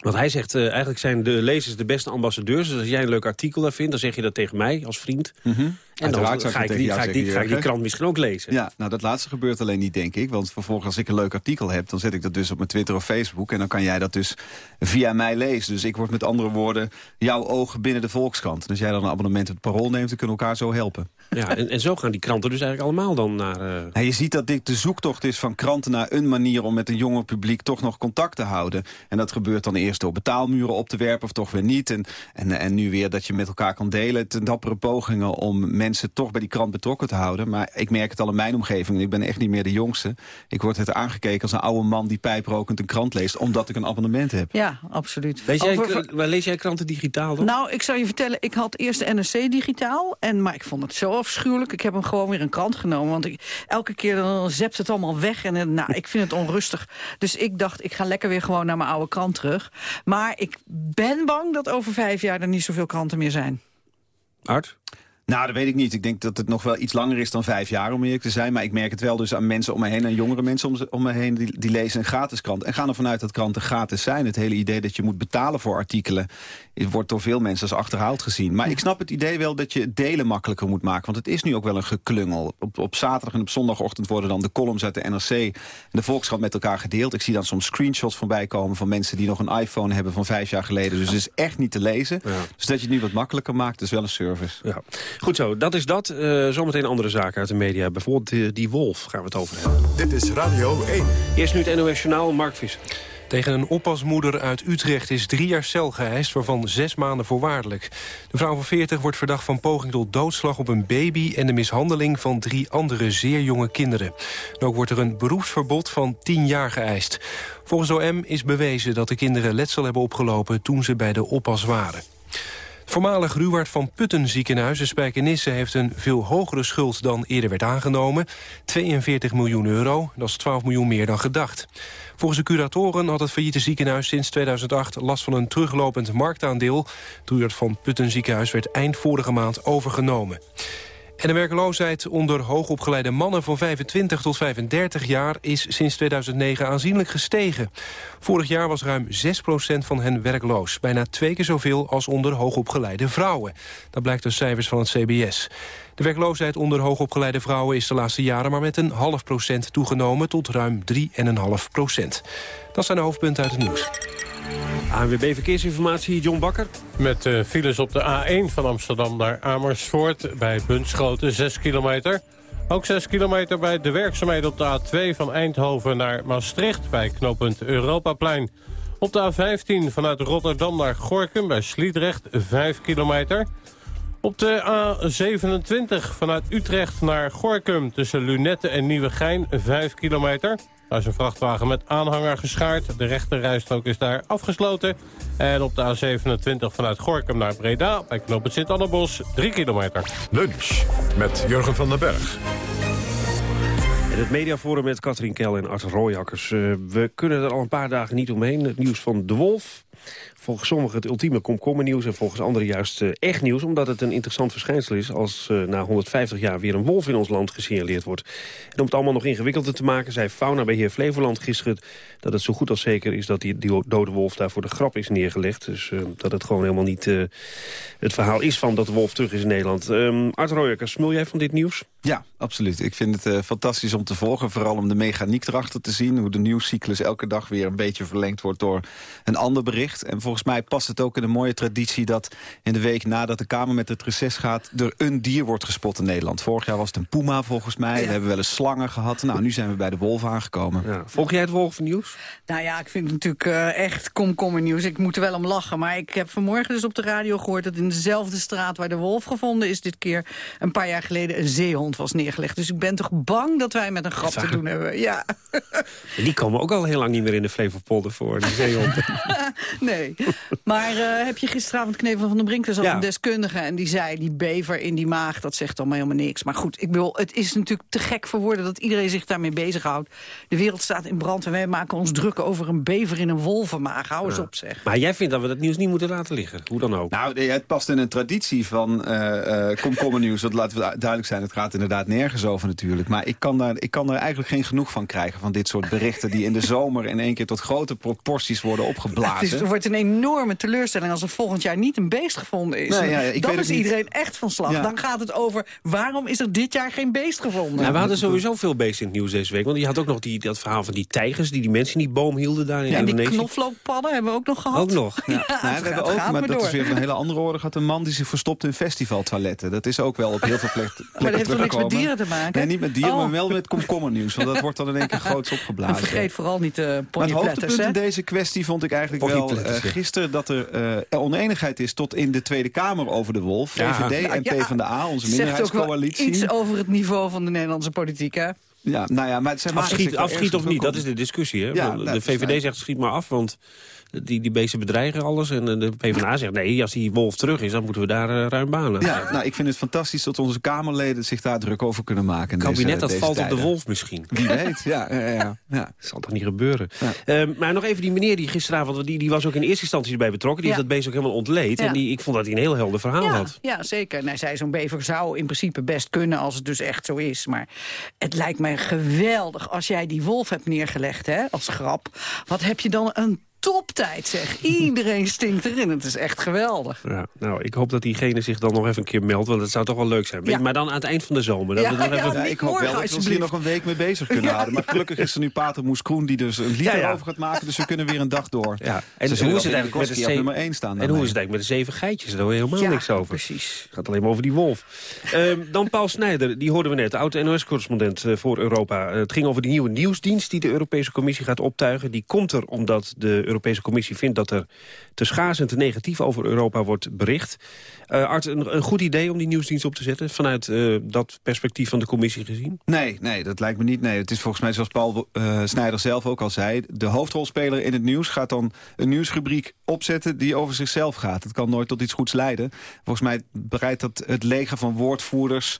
Speaker 2: Want hij zegt, uh, eigenlijk zijn de lezers de beste ambassadeurs. Dus als jij een leuk artikel daar vindt, dan zeg je dat tegen mij als vriend.
Speaker 28: Mm -hmm.
Speaker 2: En dan ga ik, die, ga, ik die, ga ik die krant misschien ook lezen.
Speaker 28: Ja, nou dat laatste gebeurt alleen niet, denk ik. Want vervolgens als ik een leuk artikel heb, dan zet ik dat dus op mijn Twitter of Facebook. En dan kan jij dat dus via mij lezen. Dus ik word met andere woorden jouw ogen binnen de Volkskrant. En als jij dan een abonnement op het Parool neemt, dan kunnen we elkaar zo helpen.
Speaker 2: Ja, en, en zo gaan die kranten dus eigenlijk allemaal dan naar... Uh...
Speaker 28: Nou, je ziet dat dit de zoektocht is van kranten naar een manier om met een jonger publiek toch nog contact te houden. En dat gebeurt dan eerst door betaalmuren op te werpen of toch weer niet. En, en, en nu weer dat je met elkaar kan delen. Ten dappere pogingen om mensen toch bij die krant betrokken te houden. Maar ik merk het al in mijn omgeving. En ik ben echt niet meer de jongste. Ik word het aangekeken als een oude man die pijprokend een krant leest. Omdat ik een abonnement heb.
Speaker 23: Ja, absoluut.
Speaker 2: Lees jij, Over... lees jij kranten digitaal dan?
Speaker 23: Nou, ik zou je vertellen. Ik had eerst de NRC digitaal. En, maar ik vond het zo afschuwelijk. Ik heb hem gewoon weer een krant genomen. Want ik, elke keer dan zept het allemaal weg. En nou, ik vind het onrustig. Dus ik dacht, ik ga lekker weer gewoon naar mijn oude krant terug. Maar ik ben bang dat over vijf jaar er niet zoveel kranten meer zijn.
Speaker 2: Art?
Speaker 28: Nou, dat weet ik niet. Ik denk dat het nog wel iets langer is dan vijf jaar om eerlijk te zijn. Maar ik merk het wel dus aan mensen om me heen, aan jongere mensen om, om me heen... Die, die lezen een gratis krant en gaan ervan uit dat kranten gratis zijn. Het hele idee dat je moet betalen voor artikelen... wordt door veel mensen als achterhaald gezien. Maar ik snap het idee wel dat je delen makkelijker moet maken. Want het is nu ook wel een geklungel. Op, op zaterdag en op zondagochtend worden dan de columns uit de NRC... en de Volkskrant met elkaar gedeeld. Ik zie dan soms screenshots voorbij komen van mensen die nog een iPhone hebben van vijf jaar geleden. Dus het is echt niet te lezen. Ja. Dus dat je het nu wat makkelijker maakt, is wel een service.
Speaker 2: Ja. Goed zo, dat is dat. Uh, zometeen andere zaken uit de media. Bijvoorbeeld die, die wolf gaan we het over hebben.
Speaker 1: Dit is Radio 1.
Speaker 2: Eerst nu het NOS Journaal, Mark Visser. Tegen een oppasmoeder uit Utrecht is drie jaar cel geëist... waarvan zes maanden voorwaardelijk. De vrouw van 40 wordt verdacht van poging tot doodslag op een baby... en de mishandeling van drie andere zeer jonge kinderen. En ook wordt er een beroepsverbod van 10 jaar geëist. Volgens OM is bewezen dat de kinderen letsel hebben opgelopen... toen ze bij de oppas waren. Voormalig Ruwaard van Putten ziekenhuis in Spijkenisse heeft een veel hogere schuld dan eerder werd aangenomen. 42 miljoen euro, dat is 12 miljoen meer dan gedacht. Volgens de curatoren had het failliete ziekenhuis sinds 2008 last van een teruglopend marktaandeel. Het Ruwaard van Putten ziekenhuis werd eind vorige maand overgenomen. En de werkloosheid onder hoogopgeleide mannen van 25 tot 35 jaar is sinds 2009 aanzienlijk gestegen. Vorig jaar was ruim 6% van hen werkloos. Bijna twee keer zoveel als onder hoogopgeleide vrouwen. Dat blijkt uit cijfers van het CBS. De werkloosheid onder hoogopgeleide vrouwen is de laatste jaren maar met een half procent toegenomen tot ruim 3,5 procent. Dat zijn de hoofdpunten uit het nieuws. ANWB Verkeersinformatie, John Bakker.
Speaker 11: Met uh, files op de A1 van Amsterdam naar Amersfoort... bij Bunschoten, 6 kilometer. Ook 6 kilometer bij de werkzaamheden op de A2 van Eindhoven naar Maastricht... bij knooppunt Europaplein. Op de A15 vanuit Rotterdam naar Gorkum bij Sliedrecht, 5 kilometer. Op de A27 vanuit Utrecht naar Gorkum tussen Lunette en Nieuwegein, 5 kilometer... Daar is een vrachtwagen met aanhanger geschaard. De rechterrijstrook is daar afgesloten. En op de A27 vanuit Gorkum naar Breda... bij knooppunt Sint-Annebos, 3 kilometer.
Speaker 1: Lunch met Jurgen van den Berg.
Speaker 2: En het mediaforum met Katrien Kel en Art Rooijakkers. Uh, we kunnen er al een paar dagen niet omheen. Het nieuws van De Wolf volgens sommigen het ultieme komkommernieuws... en volgens anderen juist uh, echt nieuws... omdat het een interessant verschijnsel is... als uh, na 150 jaar weer een wolf in ons land gesignaleerd wordt. En om het allemaal nog ingewikkelder te maken... zei Faunabeheer Flevoland gisteren dat het zo goed als zeker is... dat die, die dode wolf daar voor de grap is neergelegd. Dus uh, dat het gewoon helemaal niet het verhaal is van dat de wolf terug is in Nederland. Um, Art Royakkers, smul jij van dit nieuws?
Speaker 28: Ja, absoluut. Ik vind het fantastisch om te volgen. Vooral om de mechaniek erachter te zien. Hoe de nieuwscyclus elke dag weer een beetje verlengd wordt... door een ander bericht. En volgens mij past het ook in een mooie traditie... dat in de week nadat de Kamer met het reces gaat... er een dier wordt gespot in Nederland. Vorig jaar was het een puma volgens mij. We hebben wel eens slangen gehad. Nou, nu zijn we bij de wolf aangekomen. Ja.
Speaker 2: Volg jij het wolvennieuws?
Speaker 23: Nou ja, ik vind het natuurlijk uh, echt komkommernieuws. Ik moet er wel om lachen. Maar ik heb vanmorgen dus op de radio gehoord... dat in dezelfde straat waar de wolf gevonden is... dit keer een paar jaar geleden een zeehond was neergelegd. Dus ik ben toch bang dat wij met een grap te doen hebben. Ja.
Speaker 2: Die komen ook al heel lang niet meer in de Flevopolder voor, die zeehonden.
Speaker 23: Nee. Maar eh, heb je gisteravond Knevel van den Brink, dat is ook
Speaker 14: Ja.
Speaker 23: een deskundige... en die zei, die bever in die maag, dat zegt allemaal helemaal niks. Maar goed, ik bedoel, het is natuurlijk te gek voor woorden... dat iedereen zich daarmee bezighoudt. De wereld staat in brand en wij maken ons druk over een bever in een wolvenmaag. Hou eens
Speaker 14: Ja.
Speaker 23: op, zeg.
Speaker 14: Maar jij vindt dat we dat nieuws niet moeten laten liggen. Hoe dan ook.
Speaker 28: Nou, het past in een traditie van eh eh komkommernieuws. Dat laten we duidelijk zijn. Het gaat inderdaad nergens over natuurlijk. Maar ik kan, daar, ik kan daar eigenlijk geen genoeg van krijgen. Van dit soort berichten die in de zomer in één keer tot grote proporties worden
Speaker 23: Het is,
Speaker 28: opgeblazen.
Speaker 23: er wordt een enorme teleurstelling als er volgend jaar niet een beest gevonden is.
Speaker 28: Nee, ja, ik
Speaker 23: Dan
Speaker 28: weet
Speaker 23: is iedereen echt van slag.
Speaker 28: Ja.
Speaker 23: Dan gaat het over, waarom is er dit jaar geen beest gevonden?
Speaker 14: Nou, we hadden sowieso veel beesten in het nieuws deze week. Want je had ook nog die, dat verhaal van die tijgers... die die mensen in die boom hielden daar in
Speaker 23: Ja, en die
Speaker 14: Indonesië.
Speaker 23: knoflookpadden hebben we ook nog gehad.
Speaker 14: Ook nog. Ja.
Speaker 23: Ja,
Speaker 28: Nou, we hebben ook,
Speaker 23: gaat
Speaker 28: maar
Speaker 23: maar
Speaker 28: dat is weer een hele andere orde gehad. Een man die zich verstopt in festivaltoiletten. Dat is ook wel op heel veel plek, plekken
Speaker 23: Maar dat heeft toch niks met dieren te maken?
Speaker 28: Nee, niet met dieren,
Speaker 23: Oh.
Speaker 28: maar wel met komkommernieuws. Want dat wordt dan in één keer groots opgeblazen.
Speaker 23: En vergeet vooral niet de
Speaker 28: Maar het hoogtepunt in deze kwestie vond ik eigenlijk wel
Speaker 14: ja.
Speaker 28: Gisteren... dat er eh, oneenigheid is tot in de Tweede Kamer over de wolf.
Speaker 14: Ja.
Speaker 28: VVD en
Speaker 23: Ja,
Speaker 28: PvdA, onze
Speaker 23: Zegt ook wel
Speaker 28: minderheidscoalitie.
Speaker 23: iets over het niveau van de Nederlandse politiek, hè?
Speaker 28: Ja, nou ja, maar maken zich
Speaker 14: Afschiet, afschiet of niet, dat is de discussie. Hè?
Speaker 28: Ja, nou,
Speaker 14: de VVD zegt schiet maar af, want die, die beesten bedreigen alles. En de PvdA zegt nee, als die wolf terug is, dan moeten we daar eh, ruim banen.
Speaker 28: Ja, nou, ik vind het fantastisch dat onze Kamerleden zich daar druk over kunnen maken. in
Speaker 14: Het kabinet
Speaker 28: deze-
Speaker 14: dat
Speaker 28: deze
Speaker 14: valt op de wolf misschien.
Speaker 28: Wie weet, ja. ja, ja, ja.
Speaker 14: Dat zal toch niet gebeuren. Eh, maar nog even die meneer die gisteravond, die, die was ook in eerste instantie erbij betrokken. Die
Speaker 23: Ja.
Speaker 14: heeft dat beest ook helemaal ontleed.
Speaker 23: Ja.
Speaker 14: En die, ik vond dat hij een heel helder verhaal
Speaker 23: Ja,
Speaker 14: had.
Speaker 23: ja, zeker. En hij zei, zo'n bever zou in principe best kunnen als het dus echt zo is. Maar het lijkt mij geweldig als jij die wolf hebt neergelegd, hè, als grap. Wat heb je dan een toptijd, zeg. Iedereen stinkt erin. Het is echt geweldig.
Speaker 14: Ja, nou, ik hoop dat diegene zich dan nog even een keer meldt, want dat zou toch wel leuk zijn.
Speaker 23: Ja.
Speaker 14: Maar dan aan het eind van de zomer. Dat
Speaker 23: Ja,
Speaker 14: we nog
Speaker 23: ja,
Speaker 14: even...
Speaker 28: ik hoop wel dat we ons hier nog een week mee bezig kunnen
Speaker 23: Ja,
Speaker 28: houden. Maar
Speaker 23: ja.
Speaker 28: gelukkig is er nu Pater Moes Kroen die dus een lied
Speaker 14: Ja, ja.
Speaker 28: erover gaat maken. Dus we kunnen weer een dag door.
Speaker 14: Ja.
Speaker 28: En
Speaker 14: En hoe is het eigenlijk met de zeven...
Speaker 28: nummer 1 staan?
Speaker 14: En hoe is het eigenlijk met de zeven geitjes? Daar hoor je helemaal
Speaker 23: Ja,
Speaker 14: niks over.
Speaker 23: precies.
Speaker 14: Het gaat alleen maar over die wolf. Ehm, dan Paul Snijder, die hoorden we net, oud-NOS-correspondent eh, voor Europa. Eh, het ging over die nieuwe nieuwsdienst die de Europese Commissie gaat optuigen. Die komt er omdat de Europese Commissie vindt dat er te schaars en te negatief over Europa wordt bericht. Eh Art, een, goed idee om die nieuwsdienst op te zetten vanuit eh, dat perspectief van de Commissie gezien?
Speaker 28: Nee, nee, dat lijkt me niet. Nee, het is volgens mij, zoals Paul eh Snijder zelf ook al zei... de hoofdrolspeler in het nieuws gaat dan een nieuwsrubriek opzetten... die over zichzelf gaat. Het kan nooit tot iets goeds leiden. Volgens mij bereidt dat het leger van woordvoerders...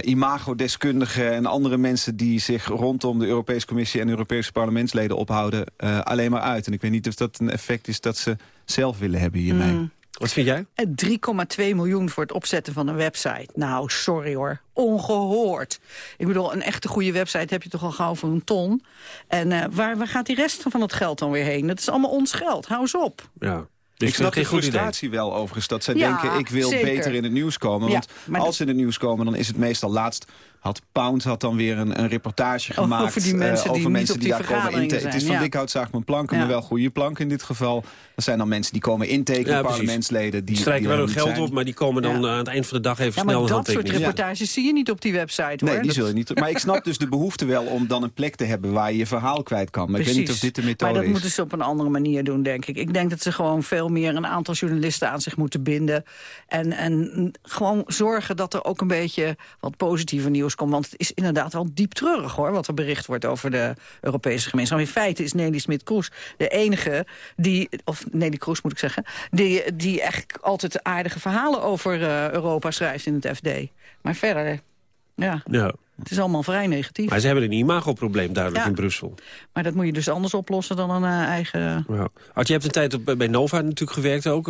Speaker 28: imagodeskundigen en andere mensen... die zich rondom de Europese Commissie en Europese parlementsleden ophouden... alleen maar uit. En ik weet niet of dat een effect is dat ze zelf willen hebben hiermee.
Speaker 23: Mm.
Speaker 14: Wat vind jij?
Speaker 23: En 3,2 miljoen voor het opzetten van een website. Nou, sorry hoor. Ongehoord. Ik bedoel, een echte goede website heb je toch al gauw voor een ton. En eh, waar, waar gaat die rest van het geld dan weer heen? Dat is allemaal ons geld. Hou eens op.
Speaker 14: Ja.
Speaker 28: ik snap
Speaker 14: geen
Speaker 28: de
Speaker 14: idee.
Speaker 28: frustratie wel overigens. Dat zij
Speaker 23: Ja,
Speaker 28: denken, ik wil
Speaker 23: zeker.
Speaker 28: beter in het nieuws komen. Want als ze in het nieuws komen, dan is het meestal laatst... had Pound had dan weer een, een reportage gemaakt...
Speaker 23: Over die
Speaker 28: eh,
Speaker 23: mensen die
Speaker 28: over mensen die
Speaker 23: die
Speaker 28: daar komen intekenen. Het is van
Speaker 23: ja.
Speaker 28: dik hout zaag mijn planken,
Speaker 23: Ja.
Speaker 28: maar wel goede plank in dit geval. Dat zijn dan mensen die komen intekenen, parlementsleden. Die,
Speaker 14: Die strijken wel hun geld
Speaker 28: zijn.
Speaker 14: op, maar die komen dan
Speaker 23: Ja.
Speaker 14: eh, aan het eind van de dag even
Speaker 23: Ja,
Speaker 14: snel
Speaker 23: maar
Speaker 14: een
Speaker 23: dat soort reportages zie je niet op die website, hoor.
Speaker 28: Nee, die
Speaker 23: Dat-
Speaker 28: zul je niet. Maar ik snap dus de behoefte wel om dan een plek te hebben... waar je je verhaal kwijt kan. Maar ik weet niet of dit de methode
Speaker 23: maar dat
Speaker 28: is.
Speaker 23: moeten ze op een andere manier doen, denk ik. Ik denk dat ze gewoon veel meer een aantal journalisten aan zich moeten binden. En, en gewoon zorgen dat er ook een beetje wat positiever nieuws Want het is inderdaad wel diep treurig, hoor, wat er bericht wordt over de Europese gemeenschap. In feite is Nelly Smit-Kroes de enige die, of Nelly Kroes moet ik zeggen... die, die echt altijd aardige verhalen over eh, Europa schrijft in het FD. Maar verder, ja,
Speaker 14: Ja.
Speaker 23: Het is allemaal vrij negatief.
Speaker 14: Maar ze hebben een imagoprobleem duidelijk
Speaker 23: Ja.
Speaker 14: in Brussel.
Speaker 23: Maar dat moet je dus anders oplossen dan een eh, eigen...
Speaker 14: Ja. Art, je hebt een tijd op, bij Nova natuurlijk gewerkt ook.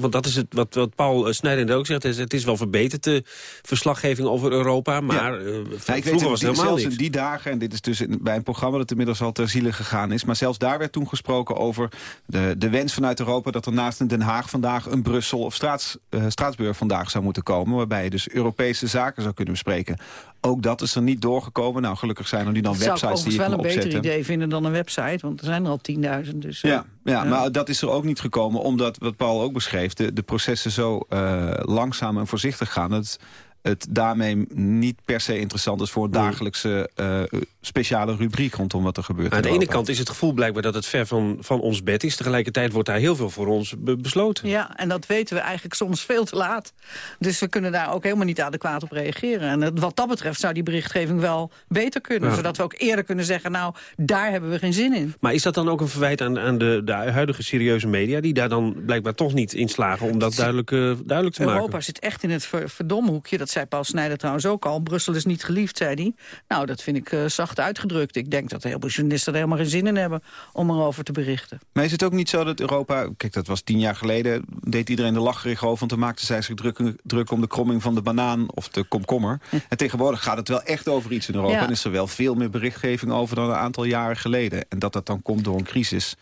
Speaker 14: Want dat is het, wat, wat Paul eh, Snijder ook zegt. Het is, het is wel verbeterd, de verslaggeving over Europa. Maar eh,
Speaker 28: Ja, ik
Speaker 14: vroeger
Speaker 28: weet
Speaker 14: was het helemaal
Speaker 28: zelfs
Speaker 14: niks.
Speaker 28: in die dagen, en dit is dus in- bij een programma dat inmiddels al ter ziele gegaan is... maar zelfs daar werd toen gesproken over de, de wens vanuit Europa... dat er naast een Den Haag vandaag een Brussel of Straats, eh, Straatsburg vandaag zou moeten komen... waarbij je dus Europese zaken zou kunnen bespreken. Ook dat is er niet doorgekomen. Nou, gelukkig zijn er nu dan
Speaker 23: Dat zou
Speaker 28: websites die je
Speaker 23: wel
Speaker 28: kan
Speaker 23: een beter
Speaker 28: opzetten.
Speaker 23: idee vinden dan een website. Want er zijn er al 10.000. Dus, eh,
Speaker 28: Ja, ja, maar dat is er ook niet gekomen omdat, wat Paul ook beschreef... de, de processen zo eh, langzaam en voorzichtig gaan... Dat het daarmee niet per se interessant is voor een dagelijkse eh, speciale rubriek rondom wat er gebeurt.
Speaker 14: Aan de ene kant is het gevoel blijkbaar dat het ver van, van ons bed is. Tegelijkertijd wordt daar heel veel voor ons be- besloten.
Speaker 23: Ja, en dat weten we eigenlijk soms veel te laat. Dus we kunnen daar ook helemaal niet adequaat op reageren. En wat dat betreft zou die berichtgeving wel beter kunnen.
Speaker 14: Ja.
Speaker 23: Zodat we ook eerder kunnen zeggen, nou, daar hebben we geen zin in.
Speaker 14: Maar is dat dan ook een verwijt aan, aan de, de huidige serieuze media... die daar dan blijkbaar toch niet in slagen om dat duidelijk, eh, duidelijk te maken?
Speaker 23: Europa zit echt in het ver- verdomhoekje. Dat zei Paul Snijder trouwens ook al. Brussel is niet geliefd, zei hij. Nou, dat vind ik eh, zacht uitgedrukt. Ik denk dat heel veel journalisten er helemaal geen zin in hebben... om erover te berichten.
Speaker 28: Maar is het ook niet zo dat Europa... Kijk, dat was tien jaar geleden, deed iedereen de lacherig over... want toen maakten zij zich druk, druk om de kromming van de banaan of de komkommer. En tegenwoordig gaat het wel echt over iets in Europa...
Speaker 23: Ja.
Speaker 28: en is er wel veel meer berichtgeving over dan een aantal jaren geleden. En dat dat dan komt door een crisis...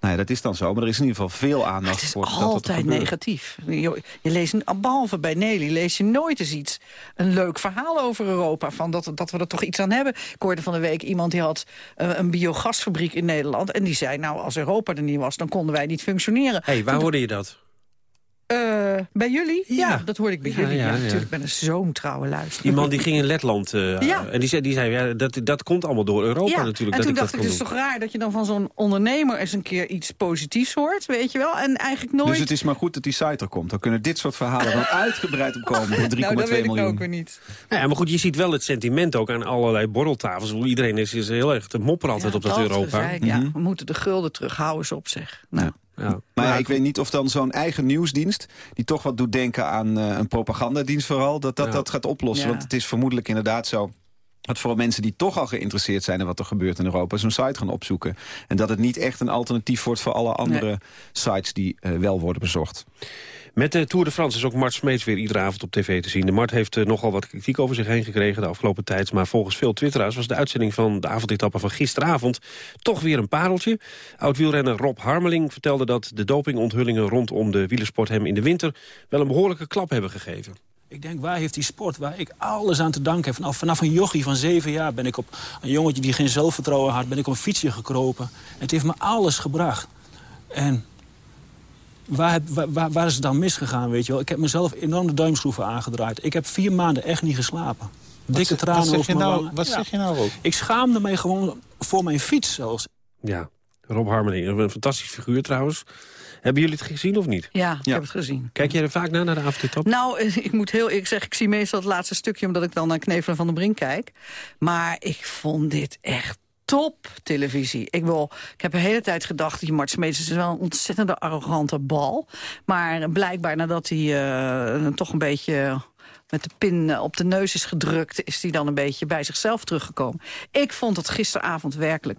Speaker 28: Nou ja, dat is dan zo, maar er is in ieder geval veel aandacht voor dat wat er
Speaker 23: Altijd negatief. Je, je leest, een- behalve bij Nelly, lees je nooit eens iets. Een leuk verhaal over Europa, van dat, dat we er toch iets aan hebben. Ik hoorde van de week iemand die had eh, een biogasfabriek in Nederland... en die zei, nou, als Europa er niet was, dan konden wij niet functioneren.
Speaker 14: hey, waar hoorde je dat?
Speaker 23: Eh, bij jullie? Ja. dat hoorde ik bij
Speaker 14: Ja,
Speaker 23: jullie. Ja,
Speaker 14: ja, ja.
Speaker 23: natuurlijk, ik ben een zo'n trouwe luisteraar.
Speaker 14: Die man die ging in Letland. eh,
Speaker 23: Ja.
Speaker 14: En die zei, die zei ja, dat, dat komt allemaal door Europa
Speaker 23: ja,
Speaker 14: natuurlijk.
Speaker 23: en
Speaker 14: dat
Speaker 23: toen
Speaker 14: ik
Speaker 23: dacht
Speaker 14: dat
Speaker 23: ik, het is toch raar dat je dan van zo'n ondernemer eens een keer iets positiefs hoort, weet je wel? En eigenlijk nooit...
Speaker 28: Dus het is maar goed dat die site er komt. Dan kunnen dit soort verhalen dan uitgebreid opkomen voor 3,2
Speaker 23: nou, dat weet ik
Speaker 28: miljoen.
Speaker 23: ook weer niet.
Speaker 14: Ja, maar goed, je ziet wel het sentiment ook aan allerlei borreltafels. Iedereen is, is heel erg te mopperen altijd op dat Europa.
Speaker 23: zei ik, ja, we moeten de gulden terug, hou eens op zeg. Nou.
Speaker 14: Ja.
Speaker 28: Maar ja, ik weet niet of dan zo'n eigen nieuwsdienst... die toch wat doet denken aan eh, een propagandadienst vooral... dat dat,
Speaker 14: Ja.
Speaker 28: dat gaat oplossen.
Speaker 23: Ja.
Speaker 28: Want het is vermoedelijk inderdaad zo... dat vooral mensen die toch al geïnteresseerd zijn... in wat er gebeurt in Europa, zo'n site gaan opzoeken. En dat het niet echt een alternatief wordt... voor alle andere sites die eh, wel worden bezocht.
Speaker 14: Met de Tour de France is ook Mart Smeets weer iedere avond op tv te zien. De Mart heeft eh, nogal wat kritiek over zich heen gekregen de afgelopen tijd. Maar volgens veel twitteraars was de uitzending van de avondetappe van gisteravond toch weer een pareltje. Oud-wielrenner Rob Harmeling vertelde dat de dopingonthullingen rondom de wielersport hem in de winter wel een behoorlijke klap hebben gegeven.
Speaker 15: Ik denk, waar heeft die sport, waar ik alles aan te danken heb... vanaf, vanaf een jochie van zeven jaar ben ik op een jongetje die geen zelfvertrouwen had... ben ik op een fietsje gekropen. Het heeft me alles gebracht. En waar, waar, is het dan misgegaan, weet je wel? Ik heb mezelf enorm de duimschroeven aangedraaid. Ik heb vier maanden echt niet geslapen. Dikke
Speaker 29: zeg-
Speaker 15: tranen
Speaker 29: wat zeg
Speaker 15: over
Speaker 29: je
Speaker 15: mijn
Speaker 29: nou-
Speaker 15: wangen.
Speaker 29: wat zeg je nou ook?
Speaker 15: Ik schaamde mij gewoon voor mijn fiets zelfs.
Speaker 14: Ja, Rob Harmeling, een fantastisch figuur trouwens. Hebben jullie het gezien of niet?
Speaker 23: Ja, ik heb het gezien.
Speaker 14: Kijk jij er vaak naar, naar de avondetappe?
Speaker 23: Nou, eh, ik moet heel eerlijk zeggen, ik zie meestal het laatste stukje... omdat ik dan naar Knevelen van de Brink kijk. Maar ik vond dit echt top televisie. Ik, wil, ik heb de hele tijd gedacht, die Mart Smeets is wel een ontzettende arrogante bal. Maar blijkbaar nadat hij eh, toch een beetje met de pin eh, op de neus is gedrukt... is hij dan een beetje bij zichzelf teruggekomen. Ik vond het gisteravond werkelijk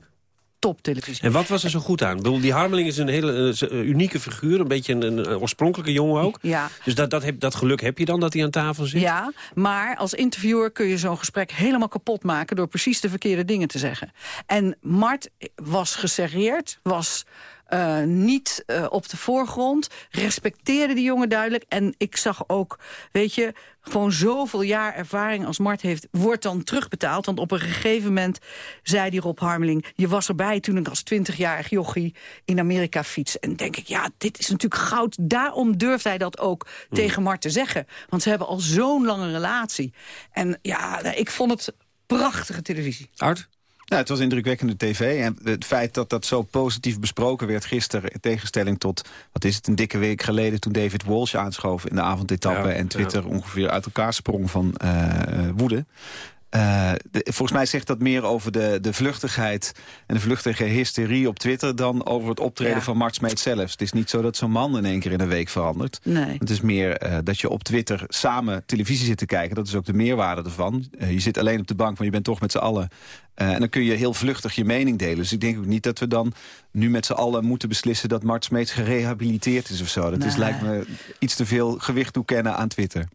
Speaker 23: top televisie.
Speaker 14: En wat was er zo goed aan? Ik bedoel, die Harmeling is een hele eh, unieke figuur. Een beetje een, een oorspronkelijke jongen ook.
Speaker 23: Ja.
Speaker 14: Dus dat, dat, heb, dat geluk heb je dan dat hij aan tafel zit?
Speaker 23: Ja, maar als interviewer kun je zo'n gesprek helemaal kapot maken... door precies de verkeerde dingen te zeggen. En Mart was geserreerd, was eh, niet eh, op de voorgrond... respecteerde die jongen duidelijk. En ik zag ook, weet je, gewoon zoveel jaar ervaring als Mart heeft... wordt dan terugbetaald. Want op een gegeven moment zei die Rob Harmeling... je was erbij toen ik als 20-jarig jochie in Amerika fiets. En denk ik, ja, dit is natuurlijk goud. Daarom durft hij dat ook tegen Mart te zeggen. Want ze hebben al zo'n lange relatie. En ja, ik vond het prachtige televisie.
Speaker 14: Art?
Speaker 28: Ja, het was indrukwekkende tv. En het feit dat dat zo positief besproken werd gisteren... in tegenstelling tot, wat is het, een dikke week geleden... toen David Walsh aanschoof in de avondetappe...
Speaker 14: Ja,
Speaker 28: en Twitter ongeveer uit elkaar sprong van eh, woede. Eh, de- volgens mij zegt dat meer over de, de vluchtigheid... en de vluchtige hysterie op Twitter... dan over het optreden
Speaker 23: Ja.
Speaker 28: van Mart Smeet zelfs. Het is niet zo dat zo'n man in één keer in een week verandert.
Speaker 23: Nee.
Speaker 28: Het is meer eh, dat je op Twitter samen televisie zit te kijken. Dat is ook de meerwaarde ervan. Eh, je zit alleen op de bank, maar je bent toch met z'n allen. En dan kun je heel vluchtig je mening delen. Dus ik denk ook niet dat we dan nu met z'n allen moeten beslissen... dat Mart Smeets gerehabiliteerd is of zo. Dat is, lijkt me iets te veel gewicht toekennen aan Twitter.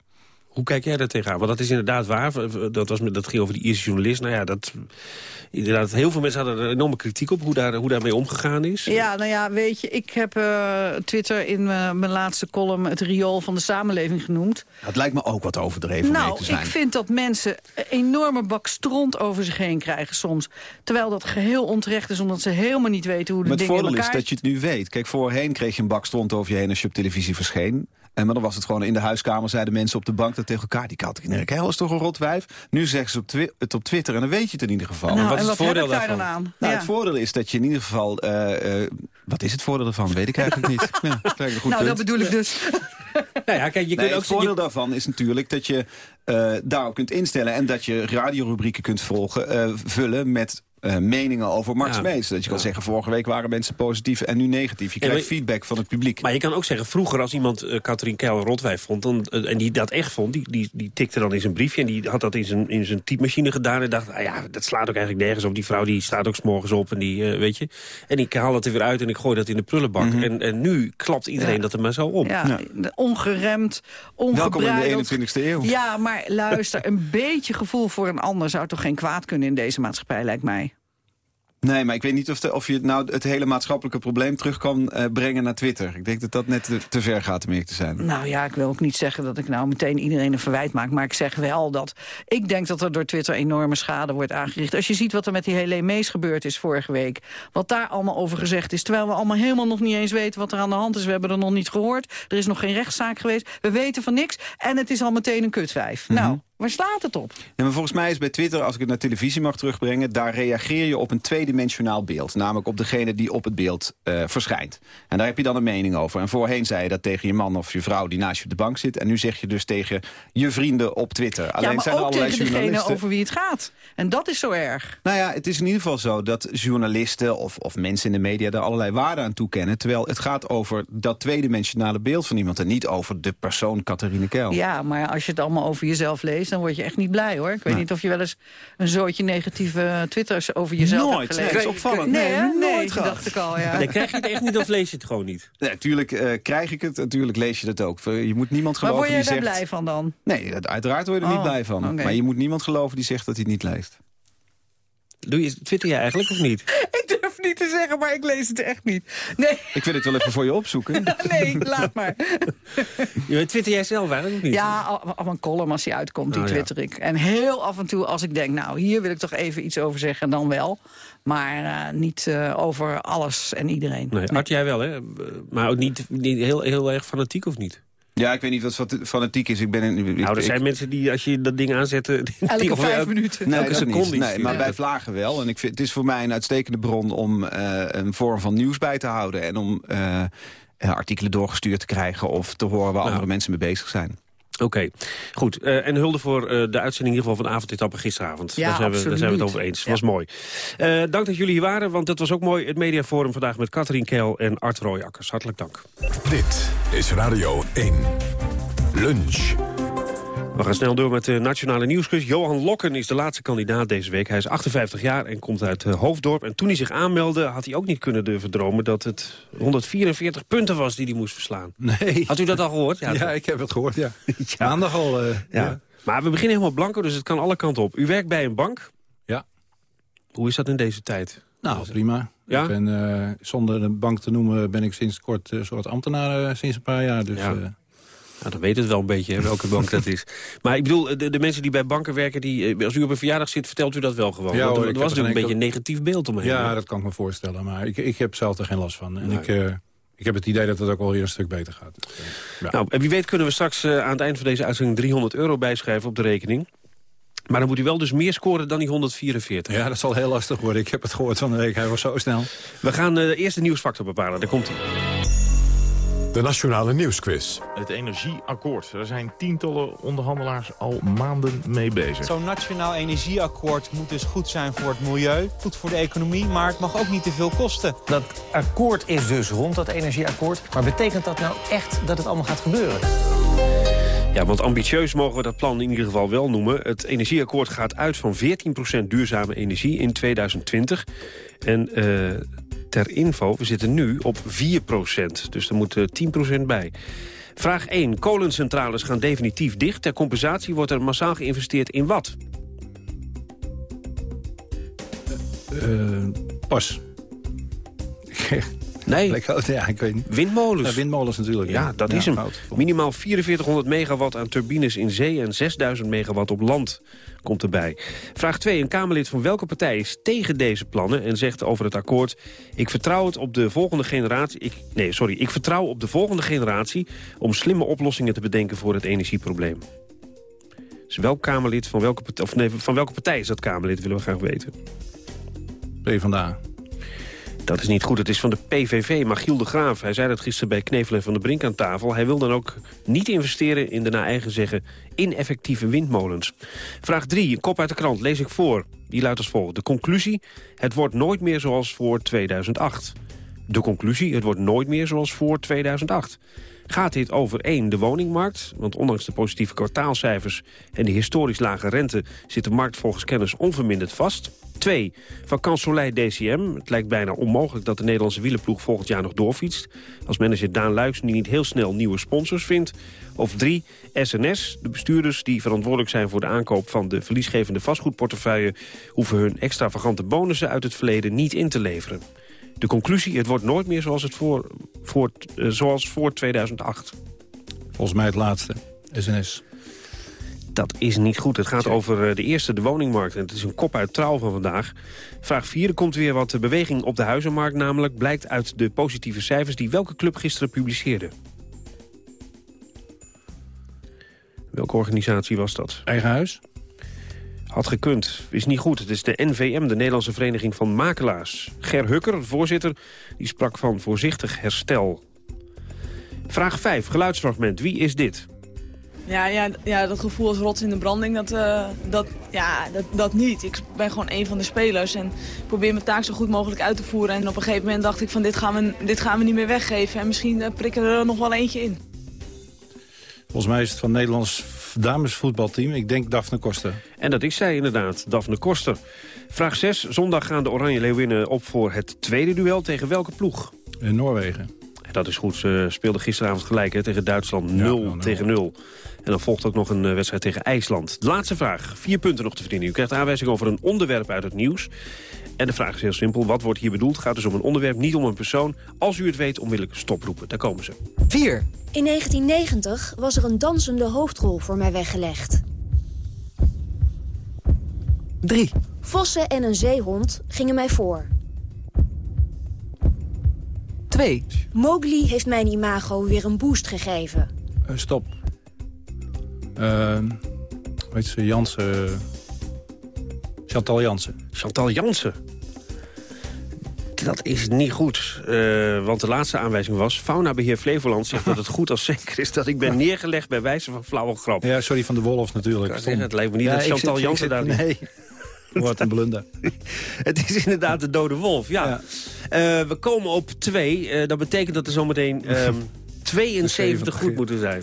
Speaker 14: Hoe kijk jij daar tegenaan? Want dat is inderdaad waar. Dat, was, met- dat ging over die Ierse journalist. Nou ja, dat, inderdaad, heel veel mensen hadden er enorme kritiek op... hoe, daar, hoe daarmee omgegaan is.
Speaker 23: Ja, nou ja, weet je, ik heb eh, Twitter in eh, mijn laatste column... het riool van de samenleving genoemd.
Speaker 28: Het lijkt me ook wat overdreven
Speaker 23: Nou,
Speaker 28: te zijn.
Speaker 23: ik vind dat mensen een enorme bak stront over zich heen krijgen soms. Terwijl dat geheel onterecht is, omdat ze helemaal niet weten hoe de
Speaker 28: Maar het
Speaker 23: dingen in
Speaker 28: voordeel is
Speaker 23: elkaar...
Speaker 28: dat je het nu weet. Kijk, voorheen kreeg je een bak stront over je heen als je op televisie verscheen. En maar dan was het gewoon in de huiskamer, zeiden mensen op de bank dat tegen elkaar. Die Katrien Keil is toch een rotwijf? Nu zeggen ze op twi- het op Twitter en dan weet je het in ieder geval.
Speaker 23: Nou,
Speaker 28: En
Speaker 23: en
Speaker 28: is
Speaker 23: wat heb ik daar dan aan?
Speaker 28: Nou,
Speaker 23: Ja.
Speaker 28: Het voordeel is dat je in ieder geval... eh, eh, wat is het voordeel ervan? Weet ik eigenlijk niet. Ja, dat is goed
Speaker 23: nou, dat bedoel ik dus.
Speaker 14: Nou ja, kijk, je
Speaker 28: Nee,
Speaker 14: kunt ook...
Speaker 28: het voordeel daarvan is natuurlijk dat je eh daarop kunt instellen... en dat je radiorubrieken kunt volgen, eh, vullen met eh, meningen over Max
Speaker 14: Ja.
Speaker 28: Mees. Dat je kan zeggen, vorige week waren mensen positief en nu negatief. Je
Speaker 14: Ja,
Speaker 28: krijgt
Speaker 14: maar-
Speaker 28: feedback van het publiek.
Speaker 14: Maar je kan ook zeggen, vroeger als iemand uh, Katrien Keil rotwijf vond... Dan, eh, en die dat echt vond, die, die, die tikte dan in zijn briefje... en die had dat in zijn, in zijn typemachine gedaan... en dacht, ah ja, dat slaat ook eigenlijk nergens op. Die vrouw die staat ook s'morgens op en die, eh, weet je... en ik haal dat er weer uit en ik gooi dat in de prullenbak. en, en nu klapt iedereen
Speaker 23: Ja.
Speaker 14: dat er maar zo op.
Speaker 23: Ja, ongeremd,
Speaker 28: Welkom in de 21ste eeuw.
Speaker 23: Ja, maar luister, een beetje gevoel voor een ander... zou toch geen kwaad kunnen in deze maatschappij, lijkt mij.
Speaker 28: Nee, maar ik weet niet of, de, of je nou het hele maatschappelijke probleem terug kan eh, brengen naar Twitter. Ik denk dat dat net te, te ver gaat om eerlijk te zijn.
Speaker 23: Nou ja, ik wil ook niet zeggen dat ik nou meteen iedereen een verwijt maak. Maar ik zeg wel dat ik denk dat er door Twitter enorme schade wordt aangericht. Als je ziet wat er met die Helene Mees gebeurd is vorige week. Wat daar allemaal over gezegd is. Terwijl we allemaal helemaal nog niet eens weten wat er aan de hand is. We hebben er nog niet gehoord. Er is nog geen rechtszaak geweest. We weten van niks. En het is al meteen een kutwijf. Nou, waar slaat het op?
Speaker 28: Ja, maar volgens mij is bij Twitter, als ik het naar televisie mag terugbrengen... daar reageer je op een tweedimensionaal beeld. Namelijk op degene die op het beeld eh, verschijnt. En daar heb je dan een mening over. En voorheen zei je dat tegen je man of je vrouw die naast je op de bank zit. En nu zeg je dus tegen je vrienden op Twitter. Alleen
Speaker 23: ja, maar
Speaker 28: zijn er
Speaker 23: ook
Speaker 28: allerlei
Speaker 23: tegen degene over wie het gaat. En dat is zo erg.
Speaker 28: Nou ja, het is in ieder geval zo dat journalisten of, of mensen in de media... daar allerlei waarden aan toekennen. Terwijl het gaat over dat tweedimensionale beeld van iemand... en niet over de persoon Catharine Keil.
Speaker 23: Ja, maar als je het allemaal over jezelf leest, dan word je echt niet blij hoor. Ik weet
Speaker 28: Nee.
Speaker 23: niet of je wel eens een zootje negatieve twitters over jezelf
Speaker 28: Nooit.
Speaker 23: hebt gelezen.
Speaker 28: Is opvallend.
Speaker 23: Nee,
Speaker 28: Nee, nooit gehad.
Speaker 23: dacht ik al, ja.
Speaker 14: Nee, krijg je het echt niet of lees je het gewoon niet?
Speaker 28: Nee, natuurlijk eh, krijg ik het, natuurlijk lees je dat ook. Je moet niemand
Speaker 23: Maar
Speaker 28: geloven
Speaker 23: word jij
Speaker 28: die
Speaker 23: daar
Speaker 28: zegt...
Speaker 23: blij van dan?
Speaker 28: Nee, uiteraard word je er
Speaker 23: Oh,
Speaker 28: niet blij van. Maar je moet niemand geloven die zegt dat hij het niet leest.
Speaker 14: Doe je, twitter jij eigenlijk of niet?
Speaker 23: Ik durf niet te zeggen, maar ik lees het echt niet. Nee,
Speaker 28: Ik wil het wel even voor je opzoeken.
Speaker 23: nee, laat maar.
Speaker 14: Je twitter jij zelf eigenlijk of niet?
Speaker 23: Ja, al, al mijn column als die uitkomt, die
Speaker 14: Oh, ja.
Speaker 23: twitter ik. En heel af en toe als ik denk, nou, hier wil ik toch even iets over zeggen, dan wel. Maar eh, niet eh, over alles en iedereen.
Speaker 14: Nee, Art, jij wel, hè? Maar ook niet, niet heel, heel erg fanatiek of niet?
Speaker 28: Ja, ik weet niet wat fanatiek is. Ik ben in, ik-
Speaker 14: Nou, er
Speaker 28: ik-
Speaker 14: zijn mensen die, als je dat ding aanzet...
Speaker 23: Elke vijf
Speaker 14: elke-
Speaker 23: minuten.
Speaker 28: Nee,
Speaker 14: elke
Speaker 28: dat
Speaker 14: seconde
Speaker 28: Nee, maar
Speaker 14: sturen.
Speaker 28: bij vlagen wel. En ik vind, het is voor mij een uitstekende bron om eh, een vorm van nieuws bij te houden. En om eh, eh, artikelen doorgestuurd te krijgen of te horen waar
Speaker 14: Nou.
Speaker 28: andere mensen mee bezig zijn.
Speaker 14: Oké, goed. Eh, en hulde voor eh, de uitzending in ieder geval van de avondetappe gisteravond.
Speaker 23: Ja,
Speaker 14: daar, zijn we, daar zijn we het over eens. was mooi. Eh, dank dat jullie hier waren, want het was ook mooi. Het Mediaforum vandaag met Katrien Keil en Art Rooijakkers. Hartelijk dank.
Speaker 1: Dit is Radio 1. Lunch.
Speaker 14: We gaan snel door met de Nationale Nieuwsquiz. Johan Lokken is de laatste kandidaat deze week. Hij is 58 jaar en komt uit eh, Hoofddorp. En toen hij zich aanmeldde, had hij ook niet kunnen durven dromen... dat het 144 punten was die hij moest verslaan.
Speaker 29: Nee.
Speaker 14: Had u dat al gehoord?
Speaker 29: Ja, ik heb het gehoord, ja. Maandag al. eh,
Speaker 14: Ja.
Speaker 29: ja.
Speaker 14: Maar we beginnen helemaal blanco, dus het kan alle kanten op. U werkt bij een bank.
Speaker 29: Ja.
Speaker 14: Hoe is dat in deze tijd?
Speaker 29: Nou, prima.
Speaker 14: Ja?
Speaker 29: Ik ben, eh, zonder de bank te noemen ben ik sinds kort een soort ambtenaar, sinds een paar jaar. Dus,
Speaker 14: Ja. Nou, dan weet het wel een beetje hè, welke bank dat is. Maar ik bedoel, de, de mensen die bij banken werken... Die, eh, als u op een verjaardag zit, vertelt u dat wel gewoon.
Speaker 29: Ja,
Speaker 14: Want er was natuurlijk een beetje een negatief beeld omheen.
Speaker 29: ja,
Speaker 14: hè?
Speaker 29: dat kan ik me voorstellen. Maar ik, ik heb zelf er geen last van. En ik, eh, ik heb het idee dat het ook wel weer een stuk beter gaat. Dus, ja.
Speaker 14: Nou, en wie weet kunnen we straks eh, aan het eind van deze uitzending 300 euro bijschrijven op de rekening. Maar dan moet u wel dus meer scoren dan die 144.
Speaker 29: ja, dat zal heel lastig worden. Ik heb het gehoord van de week. Hij was zo snel.
Speaker 14: We gaan eh, eerst de nieuwsfactor bepalen. Daar komt hij.
Speaker 1: De Nationale Nieuwsquiz.
Speaker 30: Het energieakkoord. Daar zijn tientallen onderhandelaars al maanden mee bezig.
Speaker 31: Zo'n nationaal energieakkoord moet dus goed zijn voor het milieu, goed voor de economie, maar het mag ook niet te veel kosten.
Speaker 32: Dat akkoord is dus rond, dat energieakkoord. Maar betekent dat nou echt dat het allemaal gaat gebeuren?
Speaker 14: Ja, want ambitieus mogen we dat plan in ieder geval wel noemen. Het energieakkoord gaat uit van 14% duurzame energie in 2020. En eh, ter info, we zitten nu op 4%. Dus er moet eh, 10% bij. Vraag 1. Kolencentrales gaan definitief dicht. Ter compensatie wordt er massaal geïnvesteerd in wat?
Speaker 29: Eh, pas.
Speaker 14: Nee.
Speaker 29: Blackouts, ja, ik weet niet.
Speaker 14: Windmolens.
Speaker 29: Ja, windmolens natuurlijk.
Speaker 14: Ja, dat is hem.
Speaker 29: fout.
Speaker 14: Minimaal 4400 megawatt aan turbines in zee en 6000 megawatt op land komt erbij. Vraag 2. Een Kamerlid van welke partij is tegen deze plannen en zegt over het akkoord... ik vertrouw het op de volgende generatie... Ik, nee, sorry. Ik vertrouw op de volgende generatie om slimme oplossingen te bedenken voor het energieprobleem. Dus welk Kamerlid van welke, partij- of nee, van welke partij is dat Kamerlid, willen we graag weten.
Speaker 29: PvdA.
Speaker 14: Dat is niet goed. Het is van de PVV, Magiel de Graaf. Hij zei dat gisteren bij Knevel en Van der Brink aan tafel. Hij wil dan ook niet investeren in de naar eigen zeggen ineffectieve windmolens. Vraag 3, een kop uit de krant, lees ik voor. Die luidt als volgt. De conclusie, het wordt nooit meer zoals voor 2008. De conclusie, het wordt nooit meer zoals voor 2008. Gaat dit over één, de woningmarkt? Want ondanks de positieve kwartaalcijfers en de historisch lage rente... zit de markt volgens kennis onverminderd vast. 2. Vakansolei DCM. Het lijkt bijna onmogelijk dat de Nederlandse wielenploeg volgend jaar nog doorfietst. Als manager Daan Luijks nu niet heel snel nieuwe sponsors vindt. Of 3. SNS. De bestuurders die verantwoordelijk zijn voor de aankoop van de verliesgevende vastgoedportefeuille... hoeven hun extravagante bonussen uit het verleden niet in te leveren. De conclusie, het wordt nooit meer zoals, het voor, voor, eh, zoals voor 2008.
Speaker 29: Volgens mij het laatste. SNS.
Speaker 14: Dat is niet goed. Het gaat over eh, de eerste, de woningmarkt. En het is een kop uit trouw van vandaag. Vraag 4, er komt weer wat eh, beweging op de huizenmarkt. Namelijk blijkt uit de positieve cijfers die welke club gisteren publiceerde. Welke organisatie was dat?
Speaker 29: Eigen huis?
Speaker 14: Had gekund. Is niet goed. Het is de NVM, de Nederlandse Vereniging van Makelaars. Ger Hukker, de voorzitter, die sprak van voorzichtig herstel. Vraag 5, geluidsfragment. Wie is dit?
Speaker 33: Ja, ja, ja, dat gevoel als rots in de branding, dat, eh, dat, ja, dat, dat niet. Ik ben gewoon een van de spelers en probeer mijn taak zo goed mogelijk uit te voeren. En op een gegeven moment dacht ik van dit gaan we, dit gaan we niet meer weggeven. En misschien eh, prikken we er nog wel eentje in.
Speaker 29: Volgens mij is het van Nederlands damesvoetbalteam. Ik denk Daphne Koster.
Speaker 14: En dat is zij inderdaad, Daphne Koster. Vraag 6. Zondag gaan de Oranje Leeuwinnen op voor het tweede duel. Tegen welke ploeg?
Speaker 29: In Noorwegen.
Speaker 14: Dat is goed. Ze speelden gisteravond gelijk hè, tegen Duitsland 0 tegen 0. En dan volgt ook nog een eh, wedstrijd tegen IJsland. De laatste vraag. Vier punten nog te verdienen. U krijgt aanwijzing over een onderwerp uit het nieuws. En de vraag is heel simpel. Wat wordt hier bedoeld? Het gaat dus om een onderwerp, niet om een persoon. Als u het weet, onmiddellijk stoproepen. Daar komen ze.
Speaker 34: 4. In 1990 was er een dansende hoofdrol voor mij weggelegd.
Speaker 35: 3.
Speaker 34: Vossen en een zeehond gingen mij voor.
Speaker 35: 2.
Speaker 34: Mowgli heeft mijn imago weer een boost gegeven.
Speaker 29: Eh, stop. Uh, weet ze, Jansen... Chantal Jansen.
Speaker 14: Chantal Jansen. Dat is niet goed, uh, want de laatste aanwijzing was... Faunabeheer Flevoland zegt dat het goed als zeker is... dat ik ben neergelegd bij wijze van flauwe grap.
Speaker 29: Ja, sorry, van de Wolf natuurlijk.
Speaker 14: Ik zeggen, het lijkt me niet
Speaker 29: Ja,
Speaker 14: dat Chantal Jansen daar...
Speaker 29: Nee, wordt een blunder.
Speaker 14: Het is inderdaad de dode wolf, ja. Eh, we komen op twee. Eh, dat betekent dat er zometeen ehm 72 goed moeten zijn.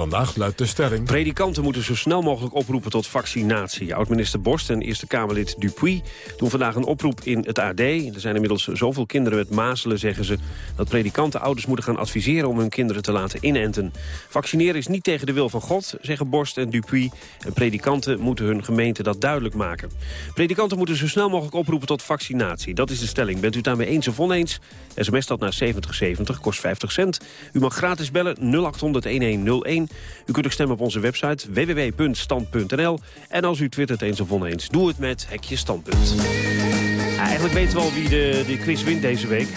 Speaker 1: Vandaag luidt de stelling...
Speaker 14: Predikanten moeten zo snel mogelijk oproepen tot vaccinatie. Oud-minister Borst en Eerste Kamerlid Dupuy doen vandaag een oproep in het AD. Er zijn inmiddels zoveel kinderen met mazelen, zeggen ze... dat predikanten ouders moeten gaan adviseren om hun kinderen te laten inenten. Vaccineren is niet tegen de wil van God, zeggen Borst en Dupuy. En predikanten moeten hun gemeente dat duidelijk maken. Predikanten moeten zo snel mogelijk oproepen tot vaccinatie. Dat is de stelling. Bent u het daarmee eens of oneens? SMS dat naar 7070, kost 50 cent. U mag gratis bellen 0800-1101. U kunt ook stemmen op onze website www.stand.nl. En als u twittert eens of oneens, doe het met Hekje Standpunt. Eigenlijk weten we al wie de, de quiz wint deze week.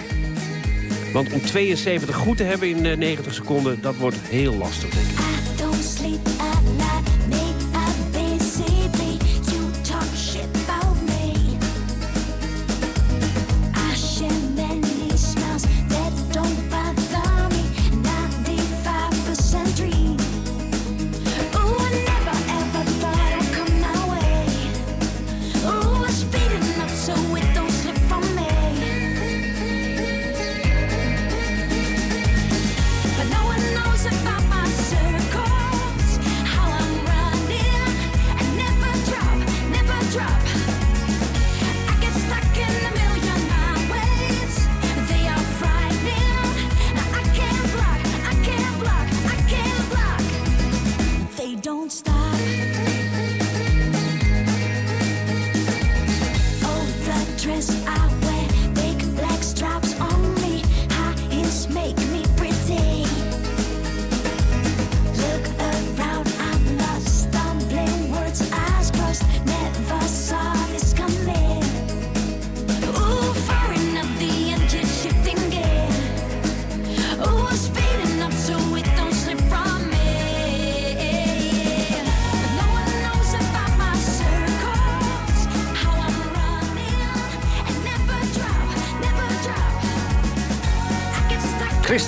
Speaker 14: Want om 72 goed te hebben in eh, 90 seconden, dat wordt heel lastig, denk ik.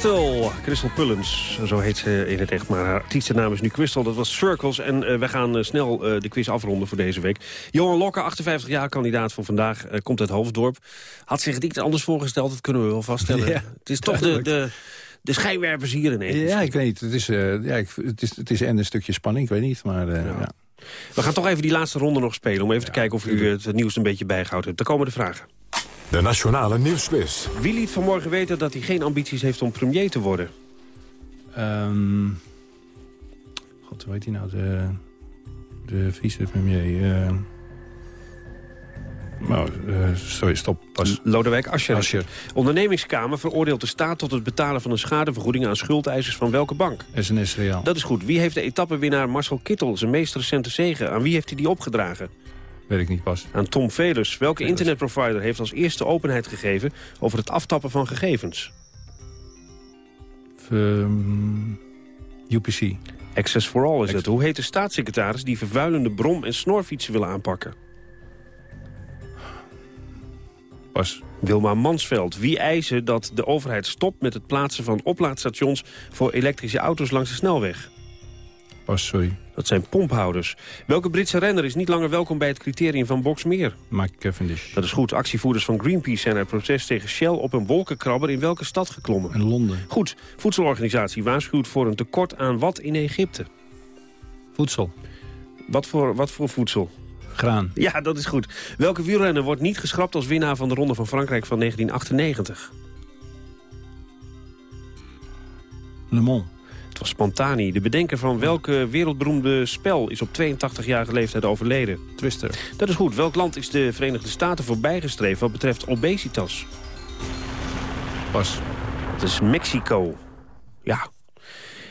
Speaker 14: Crystal, Crystal Pullens, zo heet ze in het echt. Maar haar artiestennaam is nu Crystal, dat was Circles. En eh, we gaan eh, snel eh, de quiz afronden voor deze week. Johan Lokker, 58 jaar, kandidaat van vandaag, komt uit Hoofddorp. Had zich niet anders voorgesteld, dat kunnen we wel vaststellen.
Speaker 29: Ja,
Speaker 14: het is toch de, de, de schijnwerpers hier ineens.
Speaker 29: Ja, ik weet niet. Het is, ja, ik, het, is, het is en een stukje spanning, ik weet niet. Maar ja.
Speaker 14: We gaan toch even die laatste ronde nog spelen... om even te kijken of u het nieuws een beetje bijgehouden hebt. Daar komen de vragen.
Speaker 1: De Nationale Nieuwsquiz.
Speaker 14: Wie liet vanmorgen weten dat hij geen ambities heeft om premier te worden?
Speaker 29: Ehm, God, hoe heet hij nou? De, de vicepremier. nou, eh, sorry, stop. Pas.
Speaker 14: Lodewijk Asscher.
Speaker 29: Asscher.
Speaker 14: Ondernemingskamer veroordeelt de staat tot het betalen van een schadevergoeding aan schuldeisers van welke bank?
Speaker 29: SNS Reaal.
Speaker 14: Dat is goed. Wie heeft de etappenwinnaar Marcel Kittel zijn meest recente zege? Aan wie heeft hij die opgedragen?
Speaker 29: Weet ik niet pas.
Speaker 14: Aan Tom Velus. Welke internetprovider heeft als eerste openheid gegeven over het aftappen van gegevens?
Speaker 29: Ehm, UPC.
Speaker 14: Access for All is het. Hoe heet de staatssecretaris die vervuilende brom- en snorfietsen willen aanpakken?
Speaker 29: Pas.
Speaker 14: Wilma Mansveld. Wie eisen dat de overheid stopt met het plaatsen van oplaadstations voor elektrische auto's langs de snelweg?
Speaker 29: Pas, sorry.
Speaker 14: Dat zijn pomphouders. Welke Britse renner is niet langer welkom bij het criterium van Boxmeer?
Speaker 29: Mike Cavendish.
Speaker 14: Dat is goed. Actievoerders van Greenpeace zijn uit protest tegen Shell op een wolkenkrabber in welke stad geklommen?
Speaker 29: In Londen.
Speaker 14: Goed. Voedselorganisatie waarschuwt voor een tekort aan wat in Egypte?
Speaker 29: Voedsel.
Speaker 14: Wat voor, wat voor voedsel?
Speaker 29: Graan.
Speaker 14: Ja, dat is goed. Welke wielrenner wordt niet geschrapt als winnaar van de Ronde van Frankrijk van 1998?
Speaker 29: Le Mans.
Speaker 14: Het was Spantani. De bedenker van welke wereldberoemde spel is op 82-jarige leeftijd overleden?
Speaker 29: Twister.
Speaker 14: Dat is goed. Welk land is de Verenigde Staten voorbijgestreefd wat betreft obesitas?
Speaker 29: Pas.
Speaker 14: Het is Mexico. Ja.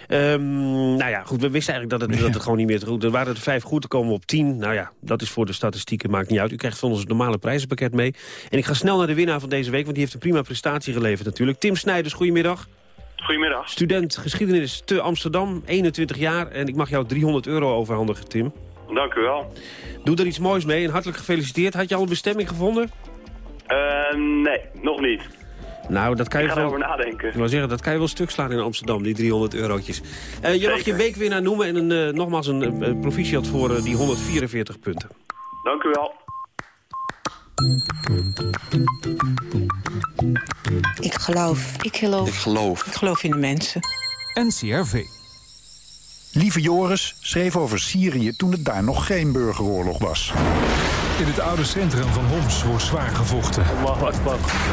Speaker 14: Ehm, nou ja, goed, we wisten eigenlijk dat het, dat het gewoon niet meer te goed Er waren er vijf goed, te komen we op tien. Nou ja, dat is voor de statistieken, maakt niet uit. U krijgt van ons het normale prijzenpakket mee. En ik ga snel naar de winnaar van deze week, want die heeft een prima prestatie geleverd natuurlijk. Tim Snijders, goedemiddag.
Speaker 27: Goedemiddag.
Speaker 14: Student geschiedenis te Amsterdam, 21 jaar. En ik mag jou 300 euro overhandigen, Tim.
Speaker 27: Dank u wel.
Speaker 14: Doe er iets moois mee en hartelijk gefeliciteerd. Had je al een bestemming gevonden?
Speaker 27: Eh, nee, nog niet.
Speaker 14: Nou, dat kan je
Speaker 27: Ik ga
Speaker 14: wel...
Speaker 27: erover nadenken.
Speaker 14: Ik wou zeggen, dat kan je wel stuk slaan in Amsterdam, die 300 eurotjes. Eh, je mag je
Speaker 27: Zeker.
Speaker 14: weekwinnaar noemen en een, eh, nogmaals een proficiat voor die 144 punten.
Speaker 27: Dank u wel.
Speaker 36: Ik geloof. Ik geloof. Ik geloof. Ik geloof in de mensen.
Speaker 37: NCRV. Lieve Joris schreef over Syrië toen het daar nog geen burgeroorlog was.
Speaker 38: In het oude centrum van Homs wordt zwaar gevochten.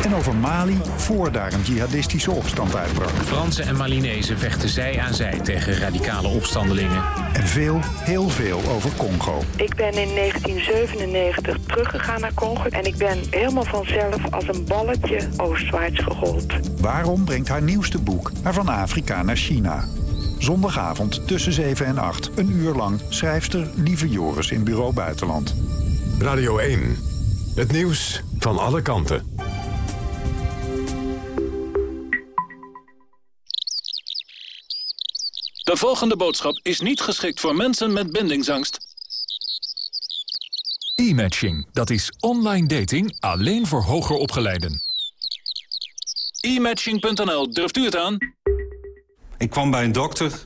Speaker 37: En over Mali voor daar een jihadistische opstand uitbrak.
Speaker 39: Fransen en Malinezen vechten zij aan zij tegen radicale opstandelingen.
Speaker 37: En veel, heel veel over Congo.
Speaker 40: Ik ben in 1997 teruggegaan naar Congo en ik ben helemaal vanzelf als een balletje oostwaarts gerold.
Speaker 37: Waarom brengt haar nieuwste boek haar van Afrika naar China? Zondagavond tussen 7 en 8. Een uur lang schrijfster Lieve Joris in Bureau Buitenland.
Speaker 1: Radio 1. Het nieuws van alle kanten.
Speaker 41: De volgende boodschap is niet geschikt voor mensen met bindingsangst.
Speaker 38: E-matching, dat is online dating alleen voor hoger opgeleiden.
Speaker 41: E-matching.nl, durft u het aan?
Speaker 42: Ik kwam bij een dokter